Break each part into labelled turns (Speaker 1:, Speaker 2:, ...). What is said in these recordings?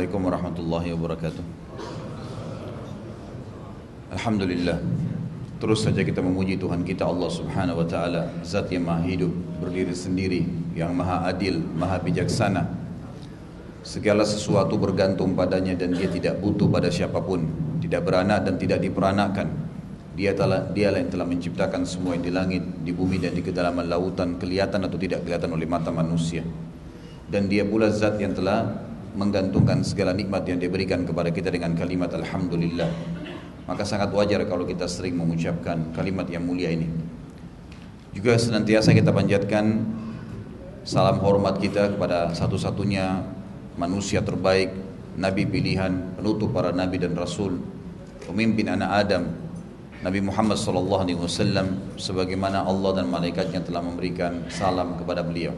Speaker 1: Assalamualaikum warahmatullahi wabarakatuh. Alhamdulillah. Terus saja kita memuji Tuhan kita Allah subhanahu wa ta'ala Zat yang maha hidup, berdiri sendiri Yang maha adil, maha bijaksana. Segala sesuatu bergantung padanya dan dia tidak butuh pada siapa pun Tidak beranak dan tidak diperanakkan Dia telah, dialah yang telah menciptakan semua yang di langit, di bumi dan di kedalaman lautan Kelihatan atau tidak kelihatan oleh mata manusia. Dan dia pula zat yang telah menggantungkan segala nikmat yang diberikan kepada kita dengan kalimat Alhamdulillah. Maka sangat wajar kalau kita sering mengucapkan kalimat yang mulia ini. Juga senantiasa kita panjatkan salam hormat kita kepada satu-satunya manusia terbaik Nabi pilihan, penutup para Nabi dan Rasul pemimpin anak Adam Nabi Muhammad SAW sebagaimana Allah dan malaikatnya telah memberikan salam kepada beliau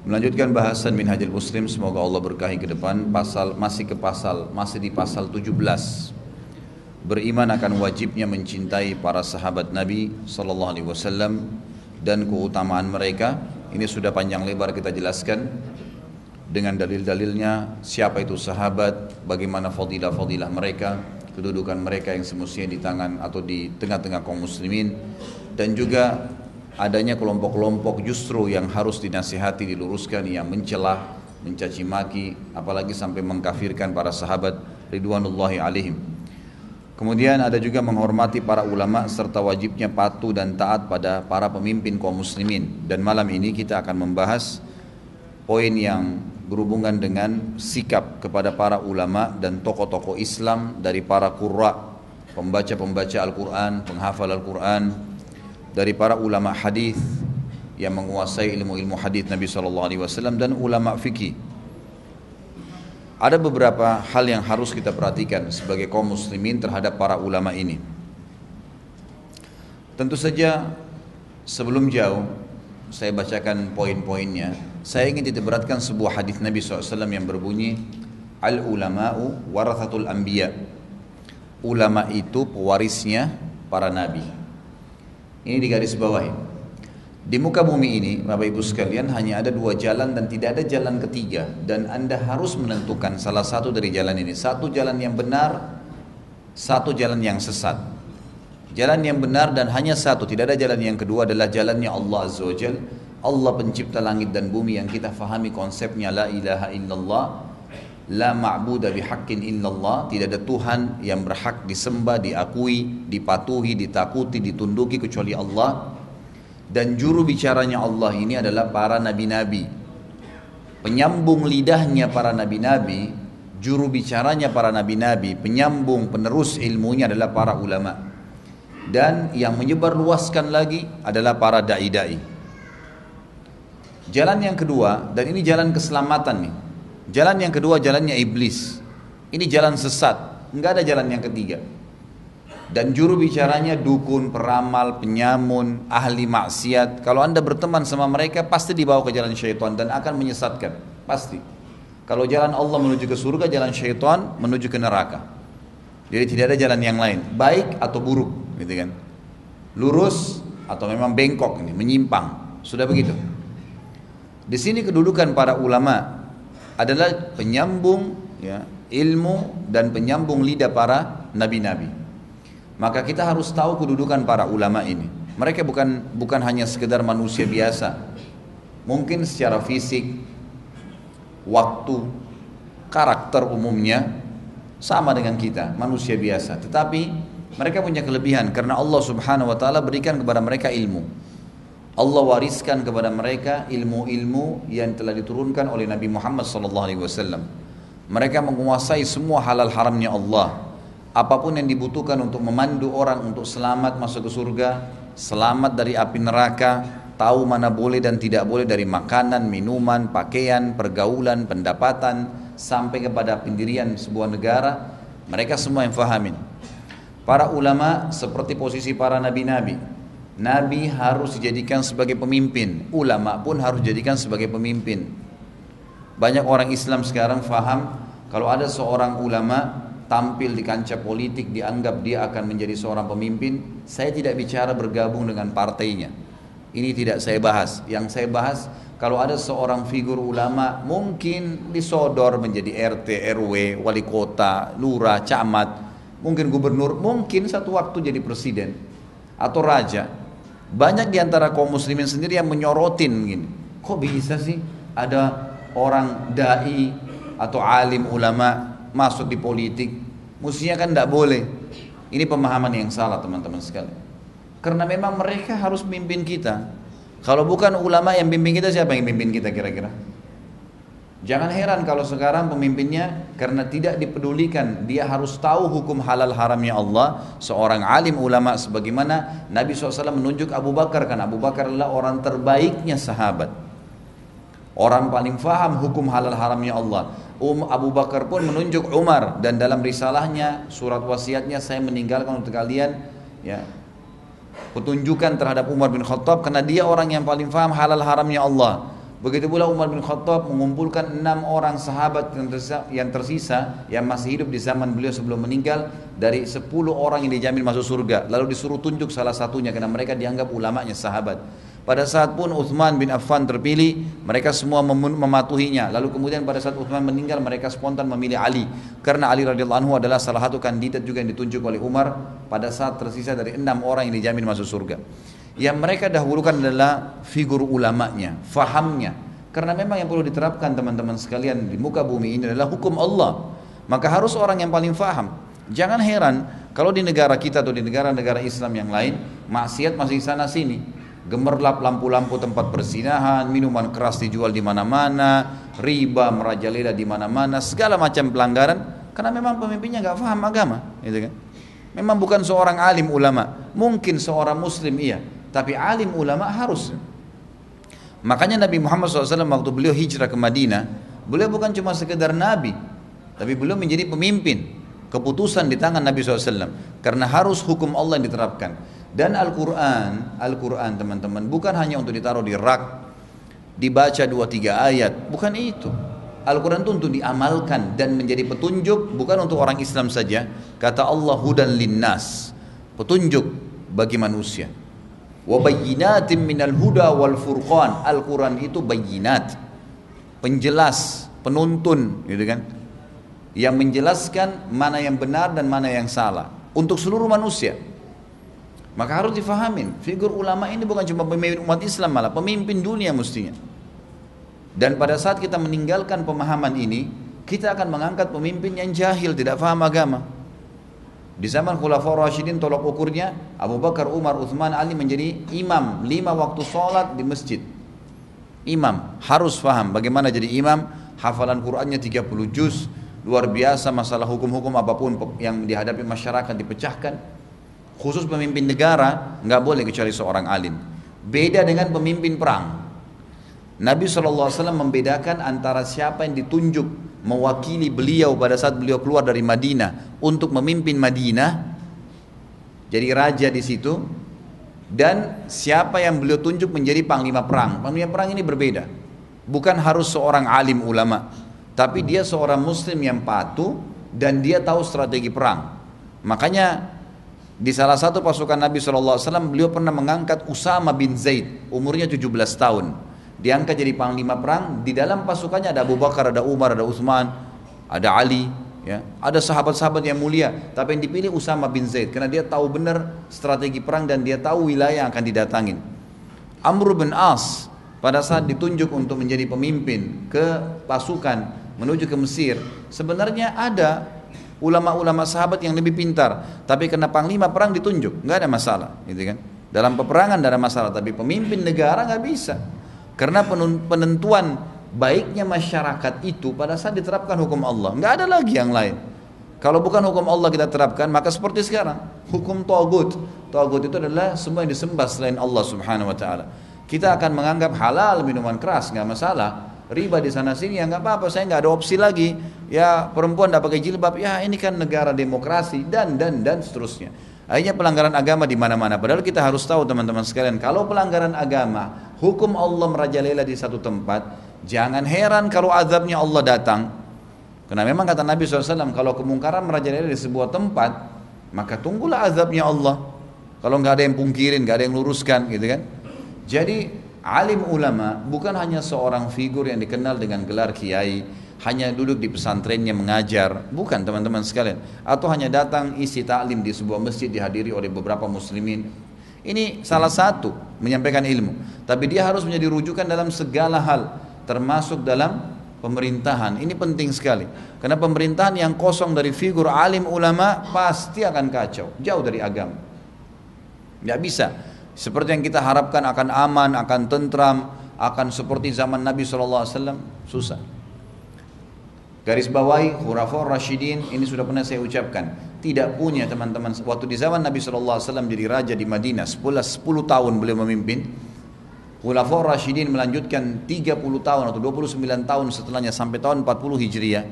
Speaker 1: Melanjutkan bahasan Minhajul Muslim semoga Allah berkahi ke depan. Pasal masih ke pasal masih di pasal 17 beriman akan wajibnya mencintai para sahabat Nabi sallallahu alaihi wasallam dan keutamaan mereka. Ini sudah panjang lebar kita jelaskan. Dengan dalil-dalilnya siapa itu sahabat bagaimana fadilah-fadilah mereka kedudukan mereka yang semestinya di tangan atau di tengah-tengah kaum muslimin. Dan juga adanya kelompok-kelompok justru yang harus dinasihati diluruskan yang mencelah, mencaci maki, apalagi sampai mengkafirkan para sahabat ridwanullahi alaihim. Kemudian ada juga menghormati para ulama serta wajibnya patuh dan taat pada para pemimpin kaum muslimin. Dan malam ini kita akan membahas poin yang berhubungan dengan sikap kepada para ulama dan tokoh-tokoh Islam dari para qurra, pembaca-pembaca Al-Quran, penghafal Al-Quran, dari para ulama hadis yang menguasai ilmu-ilmu hadis Nabi Shallallahu Alaihi Wasallam dan ulama fikih. Ada beberapa hal yang harus kita perhatikan sebagai kaum muslimin terhadap para ulama ini. Tentu saja sebelum jauh saya bacakan poin-poinnya. Saya ingin titik beratkan sebuah hadis Nabi SAW yang berbunyi Al ulama'u warathatul anbiya. Ulama itu pewarisnya para nabi. Ini di garis bawah ya. Di muka bumi ini, Bapak Ibu sekalian, hanya ada dua jalan dan tidak ada jalan ketiga. Dan Anda harus menentukan salah satu dari jalan ini. Satu jalan yang benar, satu jalan yang sesat. Jalan yang benar dan hanya satu, tidak ada jalan yang kedua adalah jalannya Allah Azza wa. Allah pencipta langit dan bumi yang kita fahami konsepnya la ilaha illallah La ma'budu bihaqqin illallah, tidak ada Tuhan yang berhak disembah, diakui, dipatuhi, ditakuti, ditunduki kecuali Allah. Dan juru bicaranya Allah ini adalah para nabi-nabi. Penyambung lidahnya para nabi-nabi, juru bicaranya para nabi-nabi, penyambung penerus ilmunya adalah para ulama. Dan yang menyebar luaskan lagi adalah para dai-dai. Jalan yang kedua, dan ini jalan keselamatan nih Jalan yang kedua jalannya iblis. Ini jalan sesat, nggak ada jalan yang ketiga. Dan juru bicaranya dukun, peramal, penyamun, ahli maksiat. Kalau anda berteman sama mereka pasti dibawa ke jalan syaitan dan akan menyesatkan, pasti. Kalau jalan Allah menuju ke surga, jalan syaitan menuju ke neraka. Jadi tidak ada jalan yang lain, baik atau buruk, gitu kan? Lurus atau memang bengkok ini, menyimpang. Sudah begitu. Di sini kedudukan para ulama adalah penyambung ya, ilmu dan penyambung lidah para nabi-nabi. Maka kita harus tahu kedudukan para ulama ini. Mereka bukan bukan hanya sekedar manusia biasa. Mungkin secara fisik, waktu, karakter umumnya sama dengan kita, manusia biasa. Tetapi mereka punya kelebihan karena Allah Subhanahu wa taala berikan kepada mereka ilmu. Allah wariskan kepada mereka ilmu-ilmu yang telah diturunkan oleh Nabi Muhammad SAW. Mereka menguasai semua halal haramnya Allah. Apa pun yang dibutuhkan untuk memandu orang untuk selamat masuk ke surga, selamat dari api neraka, tahu mana boleh dan tidak boleh dari makanan, minuman, pakaian, pergaulan, pendapatan, sampai kepada pendirian sebuah negara, mereka semua yang fahamin. Para ulama seperti posisi para nabi-nabi, Nabi harus dijadikan sebagai pemimpin, ulama pun harus dijadikan sebagai pemimpin. Banyak orang Islam sekarang faham kalau ada seorang ulama tampil di kancah politik dianggap dia akan menjadi seorang pemimpin, saya tidak bicara bergabung dengan partainya. Ini tidak saya bahas. Yang saya bahas kalau ada seorang figur ulama mungkin disodor menjadi RT, RW, wali kota, lurah, camat, mungkin gubernur, mungkin satu waktu jadi presiden atau raja. Banyak di antara kaum muslimin sendiri yang menyorotin gini. Kok bisa sih ada orang dai atau alim ulama masuk di politik? Mestinya kan tidak boleh. Ini pemahaman yang salah teman-teman sekalian. Karena memang mereka harus memimpin kita. Kalau bukan ulama yang bimbing kita, siapa yang bimbing kita kira-kira? Jangan heran kalau sekarang pemimpinnya karena tidak dipedulikan dia harus tahu hukum halal haramnya Allah seorang alim ulama sebagaimana Nabi SAW menunjuk Abu Bakar karena Abu Bakar adalah orang terbaiknya sahabat orang paling faham hukum halal haramnya Allah um, Abu Bakar pun menunjuk Umar dan dalam risalahnya surat wasiatnya saya meninggalkan untuk kalian ya petunjukan terhadap Umar bin Khattab karena dia orang yang paling faham halal haramnya Allah. Begitu pula Umar bin Khattab mengumpulkan enam orang sahabat yang tersisa, yang masih hidup di zaman beliau sebelum meninggal dari sepuluh orang yang dijamin masuk surga. Lalu disuruh tunjuk salah satunya karena mereka dianggap ulamanya sahabat. Pada saat pun Uthman bin Affan terpilih, mereka semua mem mematuhinya. Lalu kemudian pada saat Uthman meninggal, mereka spontan memilih Ali. Karena Ali radhiyallahu anhu adalah salah satu kandidat juga yang ditunjuk oleh Umar pada saat tersisa dari enam orang yang dijamin masuk surga. Yang mereka dahulukan adalah figur ulamanya, fahamnya. Karena memang yang perlu diterapkan teman-teman sekalian di muka bumi ini adalah hukum Allah. Maka harus orang yang paling faham. Jangan heran kalau di negara kita atau di negara-negara Islam yang lain, maksiat masih sana sini gemerlap lampu-lampu tempat persinahan, minuman keras dijual di mana-mana, riba merajalela di mana-mana, segala macam pelanggaran karena memang pemimpinnya nggak paham agama, gitu kan? Memang bukan seorang alim ulama, mungkin seorang muslim iya, tapi alim ulama harus. Makanya Nabi Muhammad SAW waktu beliau hijrah ke Madinah, beliau bukan cuma sekedar nabi, tapi beliau menjadi pemimpin. Keputusan di tangan Nabi SAW karena harus hukum Allah yang diterapkan. Dan Al-Quran, Al-Quran teman-teman, bukan hanya untuk ditaruh di rak, dibaca dua tiga ayat, bukan itu. Al-Quran itu untuk diamalkan dan menjadi petunjuk bukan untuk orang Islam saja. Kata Allah hudan linnas, petunjuk bagi manusia. Wa bayyinatin minal huda wal furqan. Al-Quran itu bayinat, penjelas, penuntun, gitu kan? Yang menjelaskan mana yang benar dan mana yang salah untuk seluruh manusia. Maka harus difahamin, figur ulama ini bukan cuma pemimpin umat Islam malah pemimpin dunia mestinya. Dan pada saat kita meninggalkan pemahaman ini, kita akan mengangkat pemimpin yang jahil, tidak faham agama. Di zaman Khulafaur Rashidin tolok ukurnya Abu Bakar, Umar, Uthman, Ali menjadi imam lima waktu sholat di masjid. Imam harus faham bagaimana jadi imam, hafalan Qur'annya 30 juz, luar biasa masalah hukum-hukum apa pun yang dihadapi masyarakat dipecahkan khusus pemimpin negara nggak boleh kecuali seorang alim. Beda dengan pemimpin perang. Nabi SAW membedakan antara siapa yang ditunjuk mewakili beliau pada saat beliau keluar dari Madinah untuk memimpin Madinah, jadi raja di situ, dan siapa yang beliau tunjuk menjadi panglima perang. Panglima perang ini berbeda, bukan harus seorang alim ulama, tapi dia seorang muslim yang patuh dan dia tahu strategi perang. Makanya di salah satu pasukan Nabi SAW beliau pernah mengangkat Usama bin Zaid umurnya 17 tahun. Diangkat jadi panglima perang. Di dalam pasukannya ada Abu Bakar, ada Umar, ada Uthman, ada Ali, ya, ada sahabat-sahabat yang mulia. Tapi yang dipilih Usama bin Zaid karena dia tahu benar strategi perang dan dia tahu wilayah yang akan didatangin. Amr bin As pada saat ditunjuk untuk menjadi pemimpin ke pasukan menuju ke Mesir, sebenarnya ada ulama-ulama sahabat yang lebih pintar tapi kena panglima perang ditunjuk nggak ada masalah gitu kan dalam peperangan tidak ada masalah tapi pemimpin negara nggak bisa karena penentuan baiknya masyarakat itu pada saat diterapkan hukum Allah. Nggak ada lagi yang lain. Kalau bukan hukum Allah kita terapkan maka seperti sekarang. Hukum togut. Togut itu adalah semua yang disembah selain Allah subhanahu wa taala. Kita akan menganggap halal minuman keras nggak masalah. Riba di sana sini ya nggak apa-apa. Saya nggak ada opsi lagi. Ya perempuan tidak pakai jilbab. Ya ini kan negara demokrasi dan dan dan seterusnya akhirnya pelanggaran agama di mana-mana. Padahal kita harus tahu teman-teman sekalian kalau pelanggaran agama hukum Allah merajalela di satu tempat jangan heran kalau azabnya Allah datang. Karena memang kata Nabi SAW kalau kemungkaran merajalela di sebuah tempat maka tunggulah azabnya Allah. Kalau nggak ada yang pungkirin nggak ada yang luruskan gitu kan? Jadi alim ulama bukan hanya seorang figur yang dikenal dengan gelar kiai, hanya duduk di pesantrennya mengajar, bukan teman-teman sekalian. Atau hanya datang isi taklim di sebuah masjid dihadiri oleh beberapa muslimin. Ini salah satu menyampaikan ilmu. Tapi dia harus menjadi rujukan dalam segala hal, termasuk dalam pemerintahan. Ini penting sekali. Karena pemerintahan yang kosong dari figur alim ulama pasti akan kacau, jauh dari agama. Tidak bisa. Seperti yang kita harapkan akan aman, akan tentram, akan seperti zaman Nabi SAW, susah. Garis bawahi khurafur Rashidin ini sudah pernah saya ucapkan. Tidak punya teman-teman. Waktu di zaman Nabi SAW jadi raja di Madinah, 10, 10 tahun beliau memimpin. Khulafur Rashidin melanjutkan 30 tahun atau 29 tahun setelahnya sampai tahun 40 Hijriah.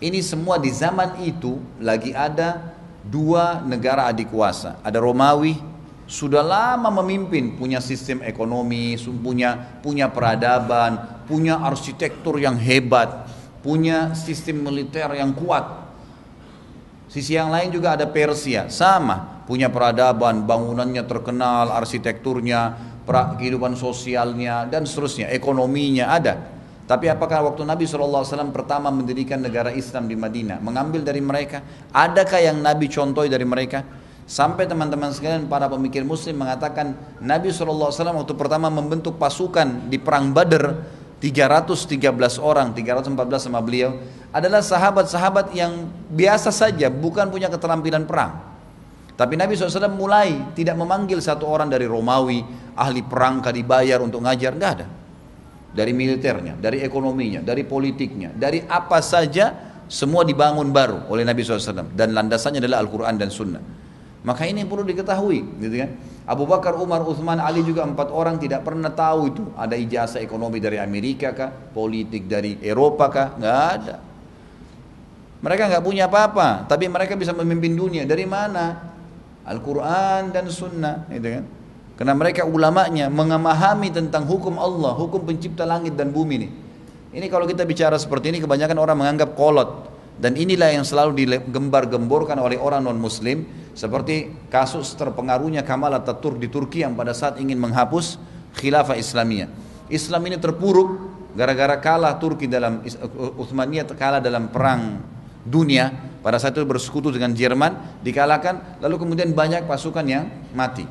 Speaker 1: Ini semua di zaman itu lagi ada dua negara adik kuasa. Ada Romawi sudah lama memimpin, punya sistem ekonomi, punya punya peradaban, punya arsitektur yang hebat, punya sistem militer yang kuat. Sisi yang lain juga ada Persia, sama, punya peradaban, bangunannya terkenal, arsitekturnya, kehidupan sosialnya dan seterusnya, ekonominya ada. Tapi apakah waktu Nabi SAW pertama mendirikan negara Islam di Madinah, mengambil dari mereka? Adakah yang Nabi contohi dari mereka? Sampai teman-teman sekalian para pemikir muslim mengatakan Nabi SAW waktu pertama membentuk pasukan di perang Badr 313 orang, 314 sama beliau adalah sahabat-sahabat yang biasa saja, bukan punya keterampilan perang. Tapi Nabi SAW mulai tidak memanggil satu orang dari Romawi, ahli perang, dibayar untuk ngajar, enggak ada. Dari militernya, dari ekonominya, dari politiknya, dari apa saja, semua dibangun baru oleh Nabi SAW. Dan landasannya adalah Al-Quran dan Sunnah. Maka ini perlu diketahui, gitu kan? Abu Bakar, Umar, Uthman, Ali juga empat orang tidak pernah tahu itu ada ijazah ekonomi dari Amerika kah, politik dari Eropa kah, nggak ada. Mereka nggak punya apa-apa, tapi mereka bisa memimpin dunia. Dari mana? Al-Quran dan Sunnah, gitu kan? Karena mereka ulamanya mengamahami tentang hukum Allah, hukum pencipta langit dan bumi ini. Ini kalau kita bicara seperti ini kebanyakan orang menganggap kolot. Dan inilah yang selalu digembar-gemborkan oleh orang non-muslim seperti kasus terpengaruhnya Kamal Ataturk di Turki yang pada saat ingin menghapus khilafah Islamiyah. Islam ini terpuruk gara-gara kalah Turki dalam Utsmaniyah kalah dalam perang dunia pada saat itu bersekutu dengan Jerman dikalahkan lalu kemudian banyak pasukan yang mati.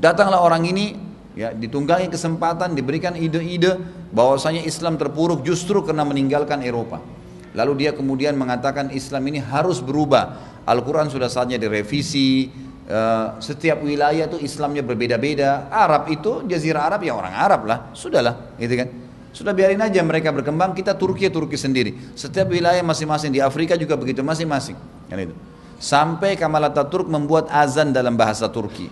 Speaker 1: Datanglah orang ini ya ditunggangi kesempatan diberikan ide-ide bahwasanya Islam terpuruk justru karena meninggalkan Eropa. Lalu dia kemudian mengatakan Islam ini harus berubah. Al-Quran sudah saatnya direvisi. Uh, setiap wilayah itu Islamnya berbeda-beda. Arab itu Jazirah Arab ya orang Arab lah, sudahlah, gitu kan. Sudah biarin aja mereka berkembang. Kita Turki Turki sendiri. Setiap wilayah masing-masing di Afrika juga begitu masing-masing. Kan itu. Sampai Kamal Ataturk membuat azan dalam bahasa Turki.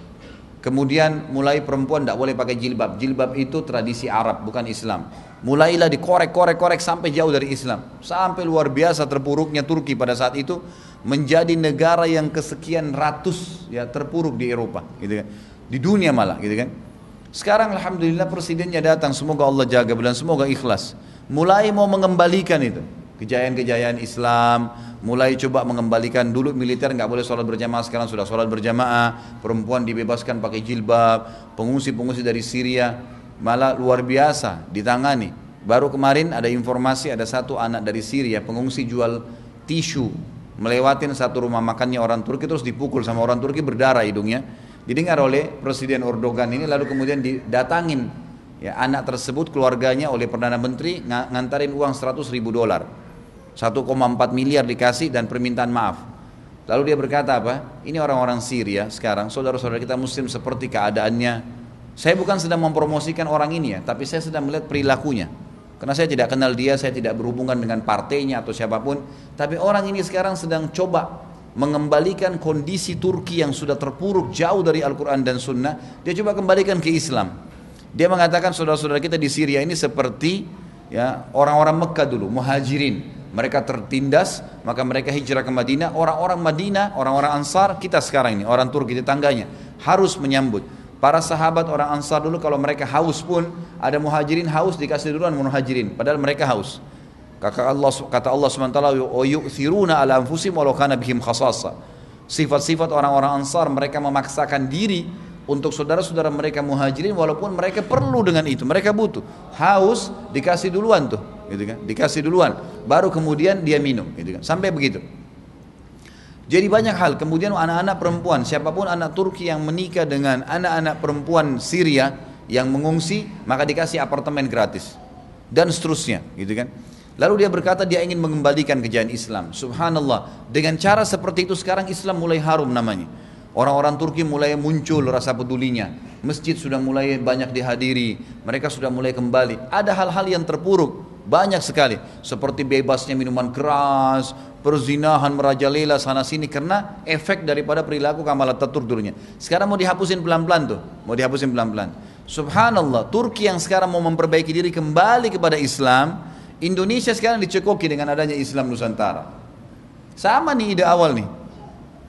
Speaker 1: Kemudian mulai perempuan tidak boleh pakai jilbab. Jilbab itu tradisi Arab bukan Islam mulailah dikorek-korek-korek sampai jauh dari Islam. Sampai luar biasa terpuruknya Turki pada saat itu menjadi negara yang kesekian ratus ya terpuruk di Eropa gitu kan. Di dunia malah gitu kan. Sekarang alhamdulillah presidennya datang, semoga Allah jaga dan semoga ikhlas. Mulai mau mengembalikan itu kejayaan-kejayaan Islam, mulai coba mengembalikan dulu militer nggak boleh sholat berjamaah sekarang sudah sholat berjamaah, perempuan dibebaskan pakai jilbab, pengungsi-pengungsi dari Syria malah luar biasa ditangani. Baru kemarin ada informasi ada satu anak dari Syria pengungsi jual tisu melewatin satu rumah makannya orang Turki terus dipukul sama orang Turki berdarah hidungnya. Didengar oleh Presiden Erdogan ini lalu kemudian didatangin ya anak tersebut keluarganya oleh Perdana Menteri ngantarin uang 100 ribu dolar 1,4 miliar dikasih dan permintaan maaf lalu dia berkata apa ini orang-orang Syria sekarang saudara-saudara kita muslim seperti keadaannya saya bukan sedang mempromosikan orang ini ya, tapi saya sedang melihat perilakunya. Karena saya tidak kenal dia, saya tidak berhubungan dengan partainya atau siapa pun. Tapi orang ini sekarang sedang coba mengembalikan kondisi Turki yang sudah terpuruk jauh dari Al-Quran dan Sunnah. Dia coba kembalikan ke Islam. Dia mengatakan saudara-saudara kita di Syria ini seperti ya orang-orang Mekah dulu, muhajirin. Mereka tertindas, maka mereka hijrah ke Madinah. Orang-orang Madinah, orang-orang Ansar, kita sekarang ini, orang Turki tetangganya, harus menyambut. Para sahabat orang Ansar dulu kalau mereka haus pun ada muhajirin haus dikasih duluan muhajirin padahal mereka haus. Kata Allah kata Allah SWT yu'thiruna ala anfusim walau kana bihim khasasa. Sifat-sifat orang-orang Ansar mereka memaksakan diri untuk saudara-saudara mereka muhajirin walaupun mereka perlu dengan itu, mereka butuh. Haus dikasih duluan tuh, gitu kan? Dikasih duluan, baru kemudian dia minum, gitu kan? Sampai begitu. Jadi banyak hal, kemudian anak-anak perempuan, siapa pun anak Turki yang menikah dengan anak-anak perempuan Syria yang mengungsi, maka dikasih apartemen gratis. Dan seterusnya, gitu kan. Lalu dia berkata dia ingin mengembalikan kejayaan Islam. Subhanallah, dengan cara seperti itu sekarang Islam mulai harum namanya. Orang-orang Turki mulai muncul rasa pedulinya. Masjid sudah mulai banyak dihadiri. Mereka sudah mulai kembali. Ada hal-hal yang terpuruk. Banyak sekali. Seperti bebasnya minuman keras, perzinahan merajalela sana sini karena efek daripada perilaku Kamal Ataturk dulunya. Sekarang mau dihapusin pelan-pelan tuh, mau dihapusin pelan-pelan. Subhanallah, Turki yang sekarang mau memperbaiki diri kembali kepada Islam, Indonesia sekarang dicekoki dengan adanya Islam Nusantara. Sama nih ide awal nih,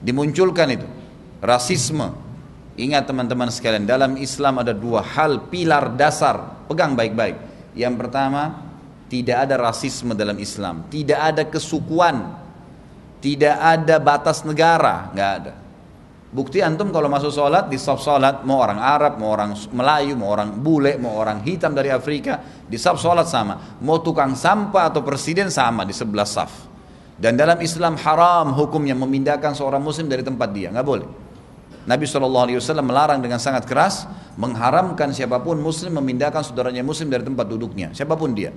Speaker 1: dimunculkan itu, rasisme. Ingat teman-teman sekalian, dalam Islam ada dua hal pilar dasar, pegang baik-baik. Yang pertama, tidak ada rasisme dalam Islam, tidak ada kesukuan, tidak ada batas negara, nggak ada. Bukti antum kalau masuk sholat di saf sholat mau orang Arab, mau orang Melayu, mau orang bule, mau orang hitam dari Afrika di saf sholat sama. Mau tukang sampah atau presiden sama di sebelah saf. Dan dalam Islam haram hukumnya memindahkan seorang muslim dari tempat dia, nggak boleh. Nabi SAW melarang dengan sangat keras mengharamkan siapa pun muslim memindahkan saudaranya muslim dari tempat duduknya, siapa pun dia.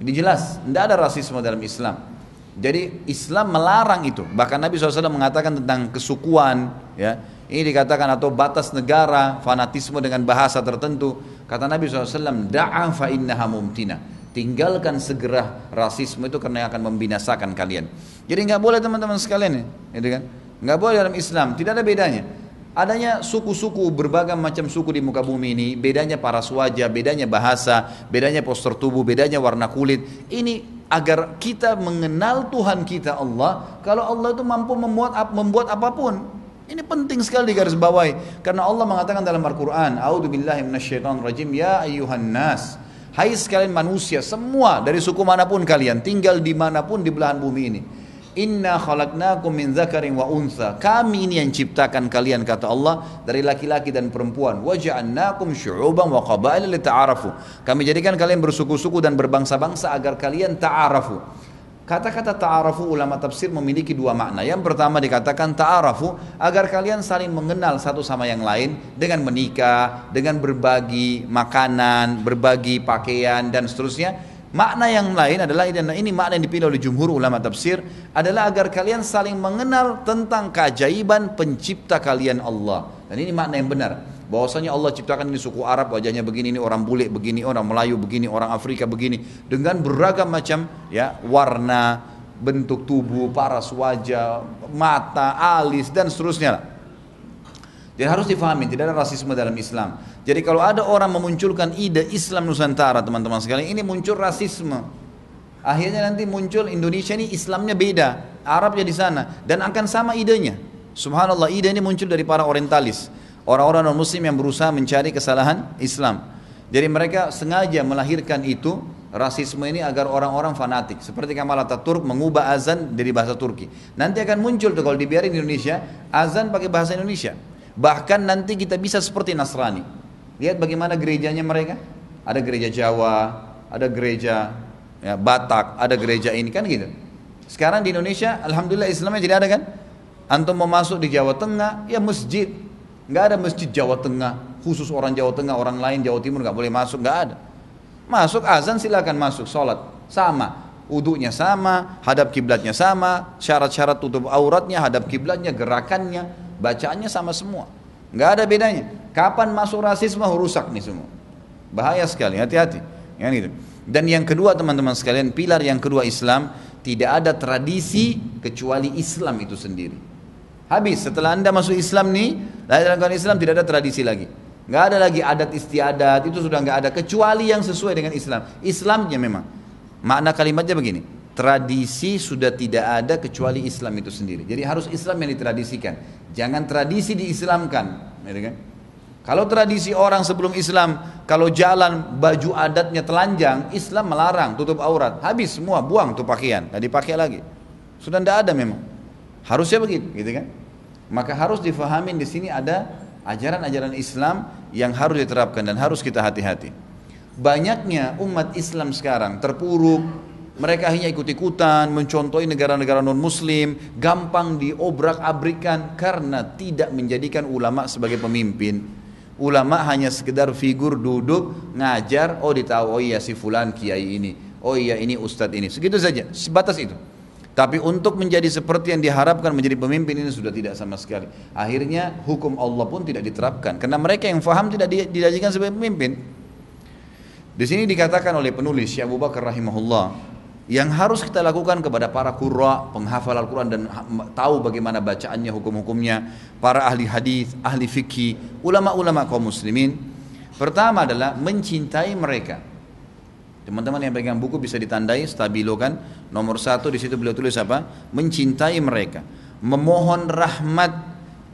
Speaker 1: Ini jelas, tidak ada rasisme dalam Islam. Jadi Islam melarang itu. Bahkan Nabi SAW mengatakan tentang kesukuan, ya. Ini dikatakan atau batas negara, fanatisme dengan bahasa tertentu. Kata Nabi SAW, da'a innaha mumtina. Tinggalkan segera rasisme itu karena akan membinasakan kalian. Jadi nggak boleh teman-teman sekalian, ya, gitu kan? Nggak boleh dalam Islam, tidak ada bedanya. Adanya suku-suku berbagai macam suku di muka bumi ini, bedanya paras wajah, bedanya bahasa, bedanya postur tubuh, bedanya warna kulit. Ini agar kita mengenal Tuhan kita Allah. Kalau Allah itu mampu membuat membuat apa pun. Ini penting sekali garis bawahi karena Allah mengatakan dalam Al-Qur'an, "A'udzu billahi minasyaitonir rajim, ya ayyuhan nas." Hai sekalian manusia, semua dari suku mana pun kalian, tinggal di mana pun di belahan bumi ini. Inna khalaqnakum min dzakarin wa untha. Kami ini yang ciptakan kalian kata Allah dari laki-laki dan perempuan. Wa ja'alnakum syu'uban wa qabaila lita'arafu. Kami jadikan kalian bersuku-suku dan berbangsa-bangsa agar kalian ta'arafu. Kata-kata ta'arafu ulama tafsir memiliki dua makna. Yang pertama dikatakan ta'arafu agar kalian saling mengenal satu sama yang lain dengan menikah, dengan berbagi makanan, berbagi pakaian dan seterusnya Makna yang lain adalah ini makna yang dipilih oleh jumhur ulama tafsir adalah agar kalian saling mengenal tentang keajaiban pencipta kalian Allah. Dan ini makna yang benar. Bahwasanya Allah ciptakan ini suku Arab wajahnya begini, ini orang bule begini, orang Melayu begini, orang Afrika begini dengan beragam macam ya warna, bentuk tubuh, paras wajah, mata, alis dan seterusnya. Jadi harus difahami tidak ada rasisme dalam Islam. Jadi kalau ada orang memunculkan ide Islam Nusantara teman-teman sekalian ini muncul rasisme. Akhirnya nanti muncul Indonesia ini Islamnya beda, Arabnya di sana dan akan sama idenya. Subhanallah ide ini muncul dari para orientalis, orang-orang non muslim yang berusaha mencari kesalahan Islam. Jadi mereka sengaja melahirkan itu rasisme ini agar orang-orang fanatik. Seperti Kamal Ataturk mengubah azan dari bahasa Turki. Nanti akan muncul tuh kalau dibiarin di Indonesia, azan pakai bahasa Indonesia. Bahkan nanti kita bisa seperti Nasrani. Lihat bagaimana gerejanya mereka. Ada gereja Jawa, ada gereja ya, Batak, ada gereja ini kan gitu. Sekarang di Indonesia, alhamdulillah Islamnya jadi ada kan? Antum mau masuk di Jawa Tengah, ya masjid. Nggak ada masjid Jawa Tengah, khusus orang Jawa Tengah, orang lain Jawa Timur nggak boleh masuk, nggak ada. Masuk azan silakan masuk, sholat sama, uduknya sama, hadap kiblatnya sama, syarat-syarat tutup auratnya, hadap kiblatnya, gerakannya, bacaannya sama semua. Nggak ada bedanya. Kapan masuk rasisme rusak nih semua. Bahaya sekali, hati-hati. Ya, gitu. Dan yang kedua teman-teman sekalian, pilar yang kedua Islam, tidak ada tradisi kecuali Islam itu sendiri. Habis setelah anda masuk Islam nih, dalam Islam tidak ada tradisi lagi. Nggak ada lagi adat istiadat, itu sudah nggak ada. Kecuali yang sesuai dengan Islam. Islamnya memang. Makna kalimatnya begini, tradisi sudah tidak ada kecuali Islam itu sendiri. Jadi harus Islam yang ditradisikan. Jangan tradisi diislamkan, gitu kan? Kalau tradisi orang sebelum Islam, kalau jalan baju adatnya telanjang, Islam melarang tutup aurat. Habis semua, buang tuh pakaian, nggak dipakai lagi. Sudah tidak ada memang. Harusnya begitu, gitu kan? Maka harus difahamin di sini ada ajaran-ajaran Islam yang harus diterapkan dan harus kita hati-hati. Banyaknya umat Islam sekarang terpuruk, mereka hanya ikut-ikutan, mencontohi negara-negara non-muslim, gampang diobrak-abrikan karena tidak menjadikan ulama sebagai pemimpin. Ulama hanya sekedar figur duduk, ngajar, oh ditahu, oh iya si fulan kiai ini, oh iya ini ustadz ini. Segitu saja, sebatas itu. Tapi untuk menjadi seperti yang diharapkan menjadi pemimpin ini sudah tidak sama sekali. Akhirnya hukum Allah pun tidak diterapkan. Karena mereka yang faham tidak dijadikan sebagai pemimpin. Di sini dikatakan oleh penulis Syekh Abu Bakar rahimahullah, yang harus kita lakukan kepada para qurra, penghafal Al-Quran dan tahu bagaimana bacaannya, hukum-hukumnya, para ahli hadis, ahli fikih, ulama-ulama kaum muslimin. Pertama adalah mencintai mereka. Teman-teman yang pegang buku bisa ditandai, stabilo kan. Nomor satu di situ beliau tulis apa? Mencintai mereka, memohon rahmat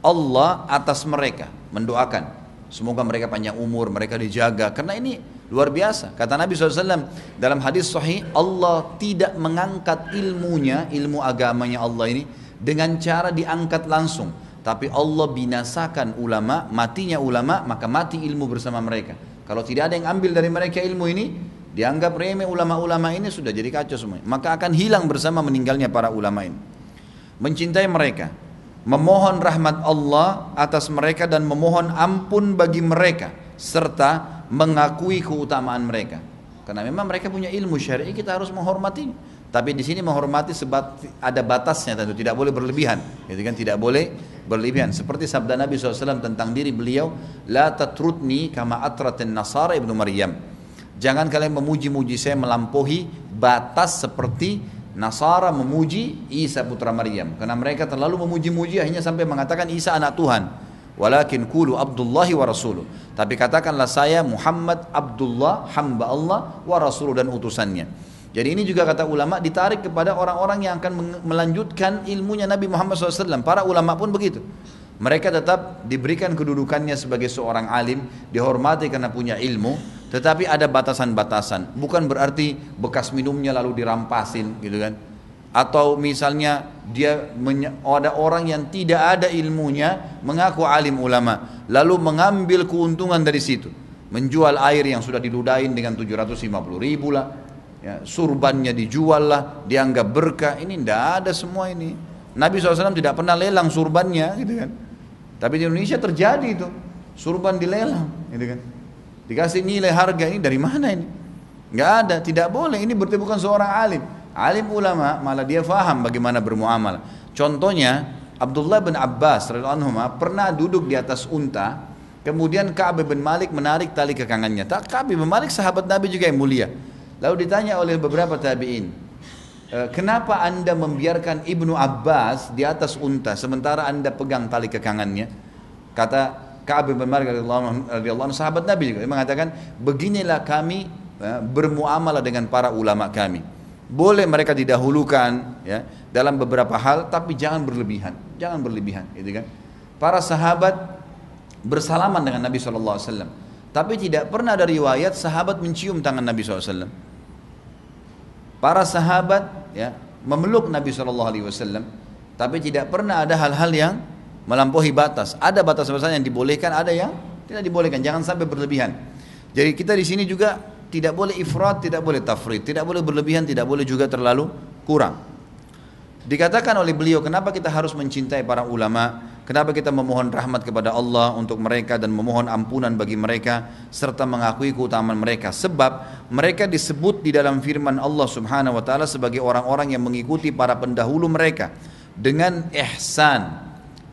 Speaker 1: Allah atas mereka, mendoakan. Semoga mereka panjang umur, mereka dijaga. Karena ini Luar biasa. Kata Nabi SAW dalam hadis sahih, Allah tidak mengangkat ilmunya, ilmu agamanya Allah ini dengan cara diangkat langsung. Tapi Allah binasakan ulama, matinya ulama, maka mati ilmu bersama mereka. Kalau tidak ada yang ambil dari mereka ilmu ini, dianggap remeh ulama-ulama ini sudah jadi kacau semuanya. Maka akan hilang bersama meninggalnya para ulama ini. Mencintai mereka, memohon rahmat Allah atas mereka dan memohon ampun bagi mereka serta mengakui keutamaan mereka. Karena memang mereka punya ilmu syar'i, kita harus menghormati. Tapi di sini menghormati sebab ada batasnya tentu tidak boleh berlebihan. Itu kan tidak boleh berlebihan. Seperti sabda Nabi SAW tentang diri beliau, la tatrutni kama atratin nasara ibnu Maryam. Jangan kalian memuji-muji saya melampaui batas seperti Nasara memuji Isa putra Maryam karena mereka terlalu memuji-muji akhirnya sampai mengatakan Isa anak Tuhan. Walakin kulu Abdullahi wa Rasuluh. Tapi katakanlah saya Muhammad Abdullah, hamba Allah wa Rasuluh dan utusannya. Jadi ini juga kata ulama ditarik kepada orang-orang yang akan melanjutkan ilmunya Nabi Muhammad SAW. Para ulama pun begitu. Mereka tetap diberikan kedudukannya sebagai seorang alim, dihormati karena punya ilmu, tetapi ada batasan-batasan. Bukan berarti bekas minumnya lalu dirampasin gitu kan atau misalnya dia ada orang yang tidak ada ilmunya mengaku alim ulama lalu mengambil keuntungan dari situ. Menjual air yang sudah diludahin dengan 750 ribu lah. Ya, surbannya dijual lah dianggap berkah. Ini tidak ada semua ini. Nabi SAW tidak pernah lelang surbannya gitu kan. Tapi di Indonesia terjadi itu. Surban dilelang gitu kan. Dikasih nilai harga ini dari mana ini? Nggak ada tidak boleh. Ini berarti bukan seorang alim Alim ulama malah dia faham bagaimana bermuamalah. Contohnya Abdullah bin Abbas radhiyallahu pernah duduk di atas unta, kemudian Ka'ab bin Malik menarik tali kekangannya. Tak Ka'ab bin Malik sahabat Nabi juga yang mulia. Lalu ditanya oleh beberapa tabi'in, e, kenapa anda membiarkan Ibnu Abbas di atas unta sementara anda pegang tali kekangannya? Kata Ka'ab bin Malik radhiyallahu sahabat Nabi juga dia mengatakan, beginilah kami e, bermuamalah dengan para ulama kami. Boleh mereka didahulukan ya dalam beberapa hal tapi jangan berlebihan, jangan berlebihan gitu kan. Para sahabat bersalaman dengan Nabi SAW tapi tidak pernah ada riwayat sahabat mencium tangan Nabi SAW. Para sahabat ya memeluk Nabi SAW tapi tidak pernah ada hal-hal yang melampaui batas. Ada batas-batasan yang dibolehkan, ada yang tidak dibolehkan. Jangan sampai berlebihan. Jadi kita di sini juga tidak boleh ifrat, tidak boleh tafrid, tidak boleh berlebihan, tidak boleh juga terlalu kurang. Dikatakan oleh beliau, kenapa kita harus mencintai para ulama, kenapa kita memohon rahmat kepada Allah untuk mereka dan memohon ampunan bagi mereka serta mengakui keutamaan mereka. Sebab mereka disebut di dalam firman Allah Subhanahu wa taala sebagai orang-orang yang mengikuti para pendahulu mereka dengan ihsan,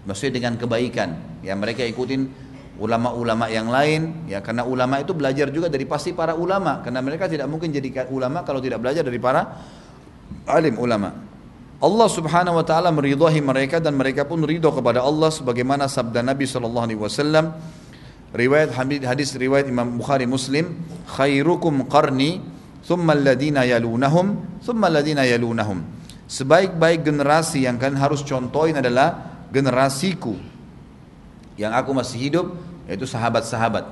Speaker 1: maksudnya dengan kebaikan. Ya mereka ikutin ulama-ulama yang lain ya karena ulama itu belajar juga dari pasti para ulama karena mereka tidak mungkin jadi ulama kalau tidak belajar dari para alim ulama. Allah Subhanahu wa taala meridhai mereka dan mereka pun ridho kepada Allah sebagaimana sabda Nabi sallallahu alaihi wasallam. Riwayat hadis riwayat Imam Bukhari Muslim khairukum qarni thumma alladhina yalunahum thumma alladhina yalunahum. Sebaik-baik generasi yang kalian harus contohin adalah generasiku yang aku masih hidup yaitu sahabat-sahabat.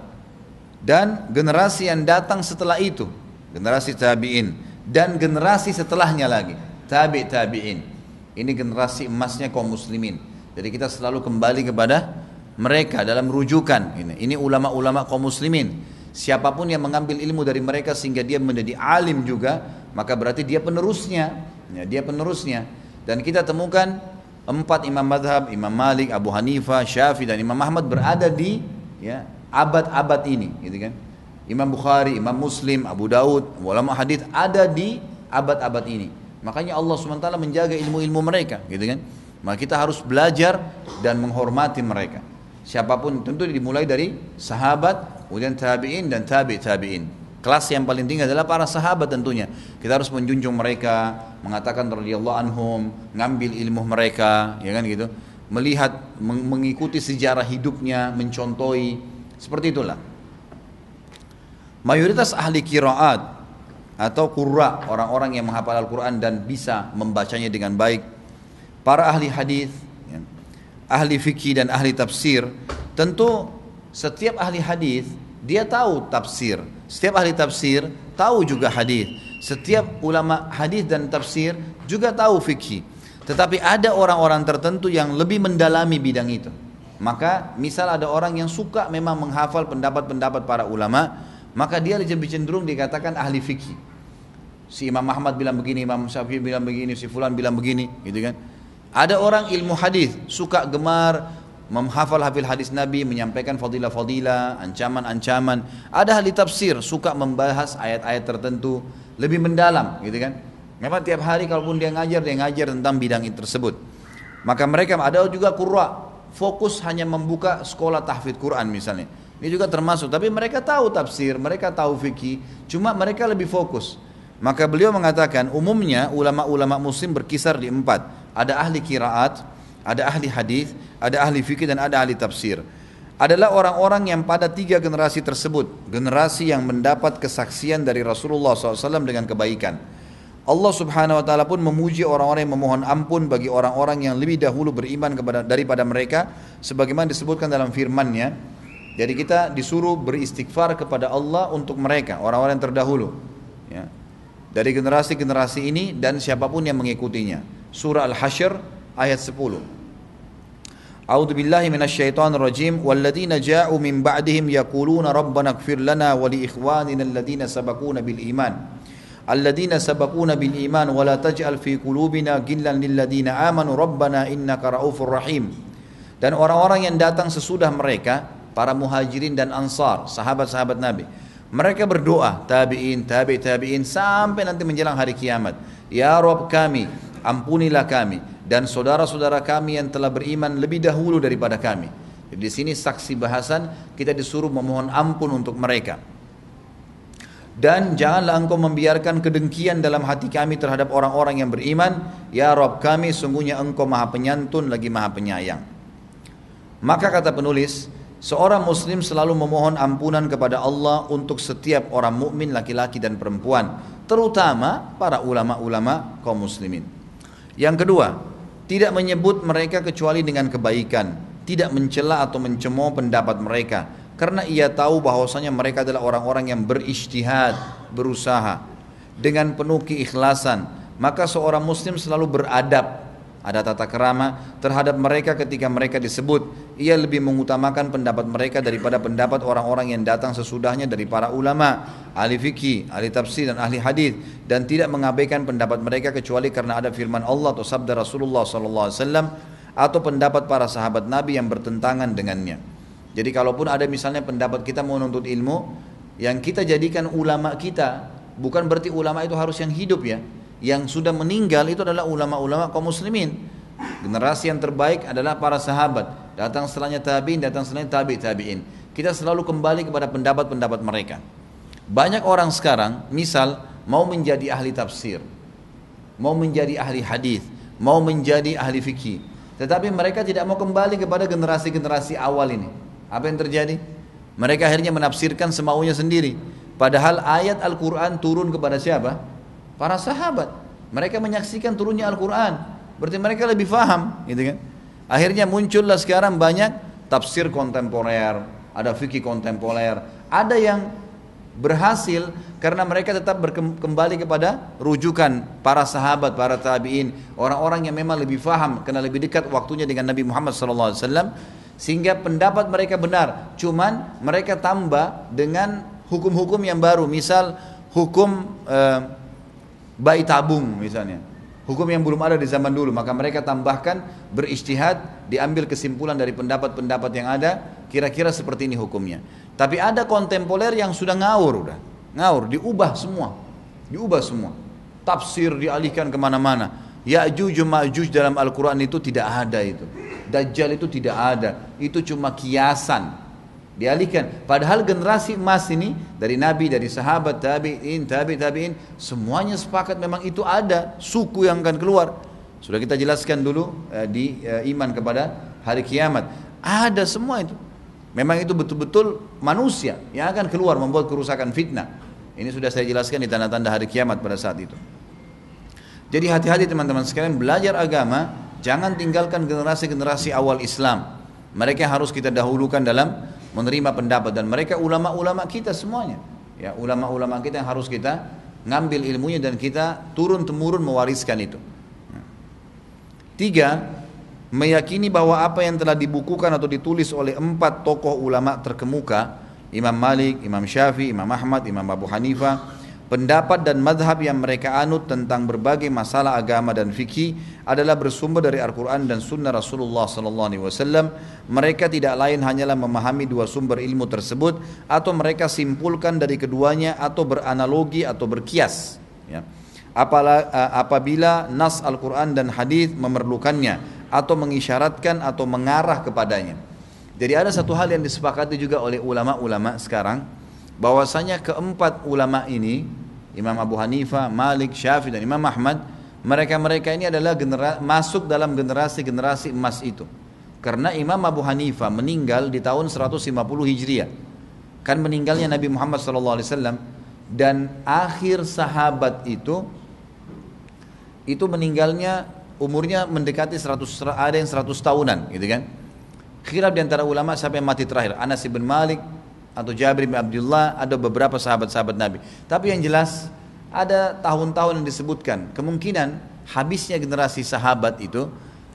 Speaker 1: Dan generasi yang datang setelah itu generasi tabi'in dan generasi setelahnya lagi tabi' tabi'in ini generasi emasnya kaum muslimin. Jadi kita selalu kembali kepada mereka dalam rujukan ini. Ini ulama-ulama kaum muslimin. Siapa pun yang mengambil ilmu dari mereka sehingga dia menjadi alim juga maka berarti dia penerusnya. Ya, dia penerusnya. Dan kita temukan empat imam madhab Imam Malik Abu Hanifah Syafi'i dan Imam Ahmad berada di ya abad-abad ini gitu kan Imam Bukhari Imam Muslim Abu Daud ulama hadis ada di abad-abad ini makanya Allah swt menjaga ilmu-ilmu mereka gitu kan maka kita harus belajar dan menghormati mereka. Siapa pun tentu dimulai dari sahabat, kemudian tabi'in dan tabi' tabi'in. Kelas yang paling tinggi adalah para sahabat tentunya. Kita harus menjunjung mereka, mengatakan radhiyallahu anhum, ngambil ilmu mereka, ya kan gitu. Melihat mengikuti sejarah hidupnya, mencontohi seperti itulah. Mayoritas ahli kiraat atau qurra, orang-orang yang menghafal Al-Qur'an dan bisa membacanya dengan baik, para ahli hadis, ya, ahli fikih dan ahli tafsir, tentu setiap ahli hadis dia tahu tafsir. Setiap ahli tafsir tahu juga hadis. Setiap ulama hadis dan tafsir juga tahu fikih. Tetapi ada orang-orang tertentu yang lebih mendalami bidang itu. Maka misal ada orang yang suka memang menghafal pendapat-pendapat para ulama, maka dia lebih cenderung dikatakan ahli fikih. Si Imam Ahmad bilang begini, Imam Syafi'i bilang begini, si Fulan bilang begini, gitu kan? Ada orang ilmu hadis suka gemar menghafal hafil hadis Nabi, menyampaikan fadilah-fadilah, ancaman-ancaman. Ada ahli tafsir suka membahas ayat-ayat tertentu lebih mendalam, gitu kan? Memang tiap hari kalaupun dia ngajar, dia ngajar tentang bidang itu tersebut. Maka mereka ada juga qurra, fokus hanya membuka sekolah tahfidz Quran misalnya. Ini juga termasuk, tapi mereka tahu tafsir, mereka tahu fikih, cuma mereka lebih fokus. Maka beliau mengatakan umumnya ulama-ulama muslim berkisar di empat ada ahli kiraat, ada ahli hadis, ada ahli fikih dan ada ahli tafsir. Adalah orang-orang yang pada tiga generasi tersebut, generasi yang mendapat kesaksian dari Rasulullah SAW dengan kebaikan. Allah Subhanahu wa taala pun memuji orang-orang yang memohon ampun bagi orang-orang yang lebih dahulu beriman kepada daripada mereka sebagaimana disebutkan dalam firman-Nya. Jadi kita disuruh beristighfar kepada Allah untuk mereka, orang-orang yang terdahulu. Ya. Dari generasi-generasi ini dan siapa pun yang mengikutinya surah Al-Hasyr ayat 10. A'udzu billahi minasyaitonir rajim. Walladzina ja'u min ba'dihim yaquluna rabbana ighfir lana wa li ikhwanina alladhina sabaquna bil iman. Alladhina sabaquna bil iman wa la taj'al fi qulubina ghillan lil ladzina amanu. Rabbana innaka raufur rahim. Dan orang-orang yang datang sesudah mereka para muhajirin dan ansar sahabat-sahabat Nabi mereka berdoa tabi'in tabi' tabi'in sampai nanti menjelang hari kiamat. Ya Rabb kami ampunilah kami dan saudara-saudara kami yang telah beriman lebih dahulu daripada kami. Jadi di sini saksi bahasan kita disuruh memohon ampun untuk mereka. Dan janganlah engkau membiarkan kedengkian dalam hati kami terhadap orang-orang yang beriman. Ya Rob kami sungguhnya engkau maha penyantun lagi maha penyayang. Maka kata penulis, seorang muslim selalu memohon ampunan kepada Allah untuk setiap orang mukmin laki-laki dan perempuan, terutama para ulama-ulama kaum muslimin. Yang kedua, tidak menyebut mereka kecuali dengan kebaikan, tidak mencela atau mencemooh pendapat mereka karena ia tahu bahwasanya mereka adalah orang-orang yang berijtihad, berusaha dengan penuh keikhlasan. Maka seorang muslim selalu beradab ada tata kerama terhadap mereka ketika mereka disebut. Ia lebih mengutamakan pendapat mereka daripada pendapat orang-orang yang datang sesudahnya dari para ulama, ahli fikih, ahli tafsir dan ahli hadis dan tidak mengabaikan pendapat mereka kecuali karena ada firman Allah atau sabda Rasulullah SAW atau pendapat para sahabat Nabi yang bertentangan dengannya. Jadi kalaupun ada misalnya pendapat kita menuntut ilmu yang kita jadikan ulama kita bukan berarti ulama itu harus yang hidup ya yang sudah meninggal itu adalah ulama-ulama kaum muslimin. Generasi yang terbaik adalah para sahabat. Datang setelahnya tabi'in, datang setelahnya tabi' tabi'in. Kita selalu kembali kepada pendapat-pendapat mereka. Banyak orang sekarang, misal mau menjadi ahli tafsir, mau menjadi ahli hadis, mau menjadi ahli fikih, tetapi mereka tidak mau kembali kepada generasi-generasi awal ini. Apa yang terjadi? Mereka akhirnya menafsirkan semaunya sendiri. Padahal ayat Al-Quran turun kepada siapa? Para sahabat. Mereka menyaksikan turunnya Al-Quran. Berarti mereka lebih faham, gitu kan? Akhirnya muncullah sekarang banyak tafsir kontemporer, ada fikih kontemporer, ada yang berhasil karena mereka tetap kembali kepada rujukan para sahabat, para tabiin, orang-orang yang memang lebih faham, karena lebih dekat waktunya dengan Nabi Muhammad SAW, Sehingga pendapat mereka benar, cuman mereka tambah dengan hukum-hukum yang baru. Misal hukum eh, bayi tabung misalnya. Hukum yang belum ada di zaman dulu, maka mereka tambahkan beristihad, diambil kesimpulan dari pendapat-pendapat yang ada, kira-kira seperti ini hukumnya. Tapi ada kontemporer yang sudah ngawur udah, ngawur, diubah semua, diubah semua. Tafsir dialihkan ke mana-mana. Ya'juj Ma'juj dalam Al-Quran itu tidak ada itu. Dajjal itu tidak ada. Itu cuma kiasan dialihkan. Padahal generasi emas ini dari nabi dari sahabat tabiin tabi tabiin semuanya sepakat memang itu ada suku yang akan keluar. Sudah kita jelaskan dulu uh, di uh, iman kepada hari kiamat. Ada semua itu. Memang itu betul-betul manusia yang akan keluar membuat kerusakan fitnah. Ini sudah saya jelaskan di tanda-tanda hari kiamat pada saat itu. Jadi hati-hati teman-teman sekalian belajar agama jangan tinggalkan generasi-generasi awal Islam. Mereka harus kita dahulukan dalam menerima pendapat dan mereka ulama-ulama kita semuanya. Ya, ulama-ulama kita yang harus kita ngambil ilmunya dan kita turun temurun mewariskan itu. Tiga, meyakini bahwa apa yang telah dibukukan atau ditulis oleh empat tokoh ulama terkemuka, Imam Malik, Imam Syafi'i, Imam Ahmad, Imam Abu Hanifah, Pendapat dan madhab yang mereka anut tentang berbagai masalah agama dan fikih adalah bersumber dari Al-Quran dan Sunnah Rasulullah SAW. Mereka tidak lain hanyalah memahami dua sumber ilmu tersebut atau mereka simpulkan dari keduanya atau beranalogi atau berkias. Ya. apabila nas Al-Quran dan hadis memerlukannya atau mengisyaratkan atau mengarah kepadanya. Jadi ada satu hal yang disepakati juga oleh ulama-ulama sekarang bahwasanya keempat ulama ini Imam Abu Hanifah, Malik, Syafi'i dan Imam Ahmad, mereka-mereka ini adalah genera masuk dalam generasi-generasi emas itu. Karena Imam Abu Hanifah meninggal di tahun 150 Hijriah. Kan meninggalnya Nabi Muhammad SAW dan akhir sahabat itu itu meninggalnya umurnya mendekati 100 ada yang 100 tahunan gitu kan. Khilaf di antara ulama siapa yang mati terakhir? Anas bin Malik, atau Jabir bin Abdullah ada beberapa sahabat-sahabat Nabi. Tapi yang jelas ada tahun-tahun yang disebutkan. Kemungkinan habisnya generasi sahabat itu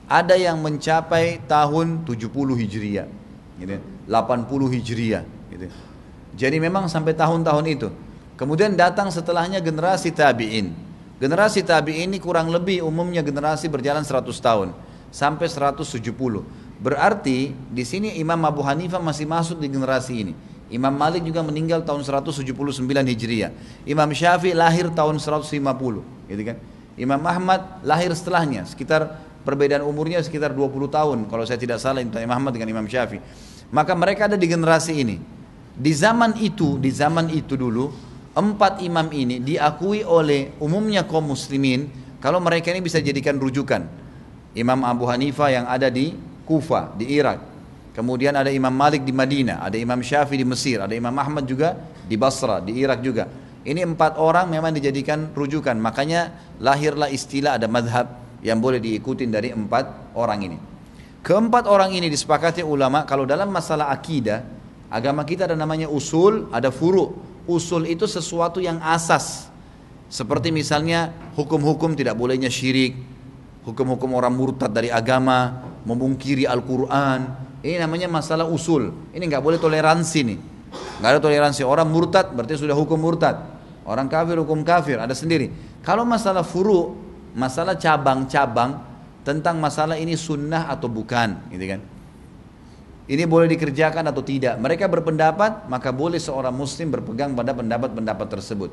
Speaker 1: ada yang mencapai tahun 70 Hijriah, gitu, 80 Hijriah. Gitu. Jadi memang sampai tahun-tahun itu. Kemudian datang setelahnya generasi tabi'in. Generasi tabi'in ini kurang lebih umumnya generasi berjalan 100 tahun sampai 170. Berarti di sini Imam Abu Hanifah masih masuk di generasi ini. Imam Malik juga meninggal tahun 179 Hijriah. Imam Syafi'i lahir tahun 150, gitu kan. Imam Ahmad lahir setelahnya, sekitar perbedaan umurnya sekitar 20 tahun kalau saya tidak salah Imam Ahmad dengan Imam Syafi'i. Maka mereka ada di generasi ini. Di zaman itu, di zaman itu dulu, empat imam ini diakui oleh umumnya kaum muslimin kalau mereka ini bisa jadikan rujukan. Imam Abu Hanifah yang ada di Kufa, di Irak. Kemudian ada Imam Malik di Madinah, ada Imam Syafi'i di Mesir, ada Imam Ahmad juga di Basra, di Irak juga. Ini empat orang memang dijadikan rujukan. Makanya lahirlah istilah ada madhab yang boleh diikuti dari empat orang ini. Keempat orang ini disepakati ulama kalau dalam masalah akidah, agama kita ada namanya usul, ada furu. Usul itu sesuatu yang asas. Seperti misalnya hukum-hukum tidak bolehnya syirik, hukum-hukum orang murtad dari agama, memungkiri Al-Quran, ini namanya masalah usul. Ini nggak boleh toleransi nih. Nggak ada toleransi. Orang murtad berarti sudah hukum murtad. Orang kafir hukum kafir ada sendiri. Kalau masalah furu, masalah cabang-cabang tentang masalah ini sunnah atau bukan, gitu kan? Ini boleh dikerjakan atau tidak. Mereka berpendapat, maka boleh seorang muslim berpegang pada pendapat-pendapat tersebut.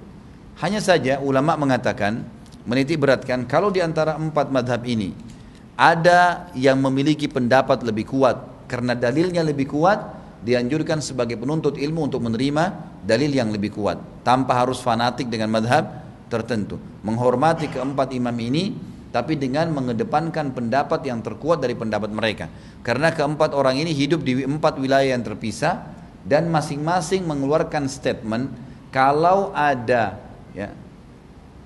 Speaker 1: Hanya saja ulama mengatakan, meniti beratkan, kalau di antara empat madhab ini, ada yang memiliki pendapat lebih kuat karena dalilnya lebih kuat dianjurkan sebagai penuntut ilmu untuk menerima dalil yang lebih kuat tanpa harus fanatik dengan madhab tertentu. Menghormati keempat imam ini tapi dengan mengedepankan pendapat yang terkuat dari pendapat mereka. Karena keempat orang ini hidup di empat wilayah yang terpisah dan masing-masing mengeluarkan statement kalau ada ya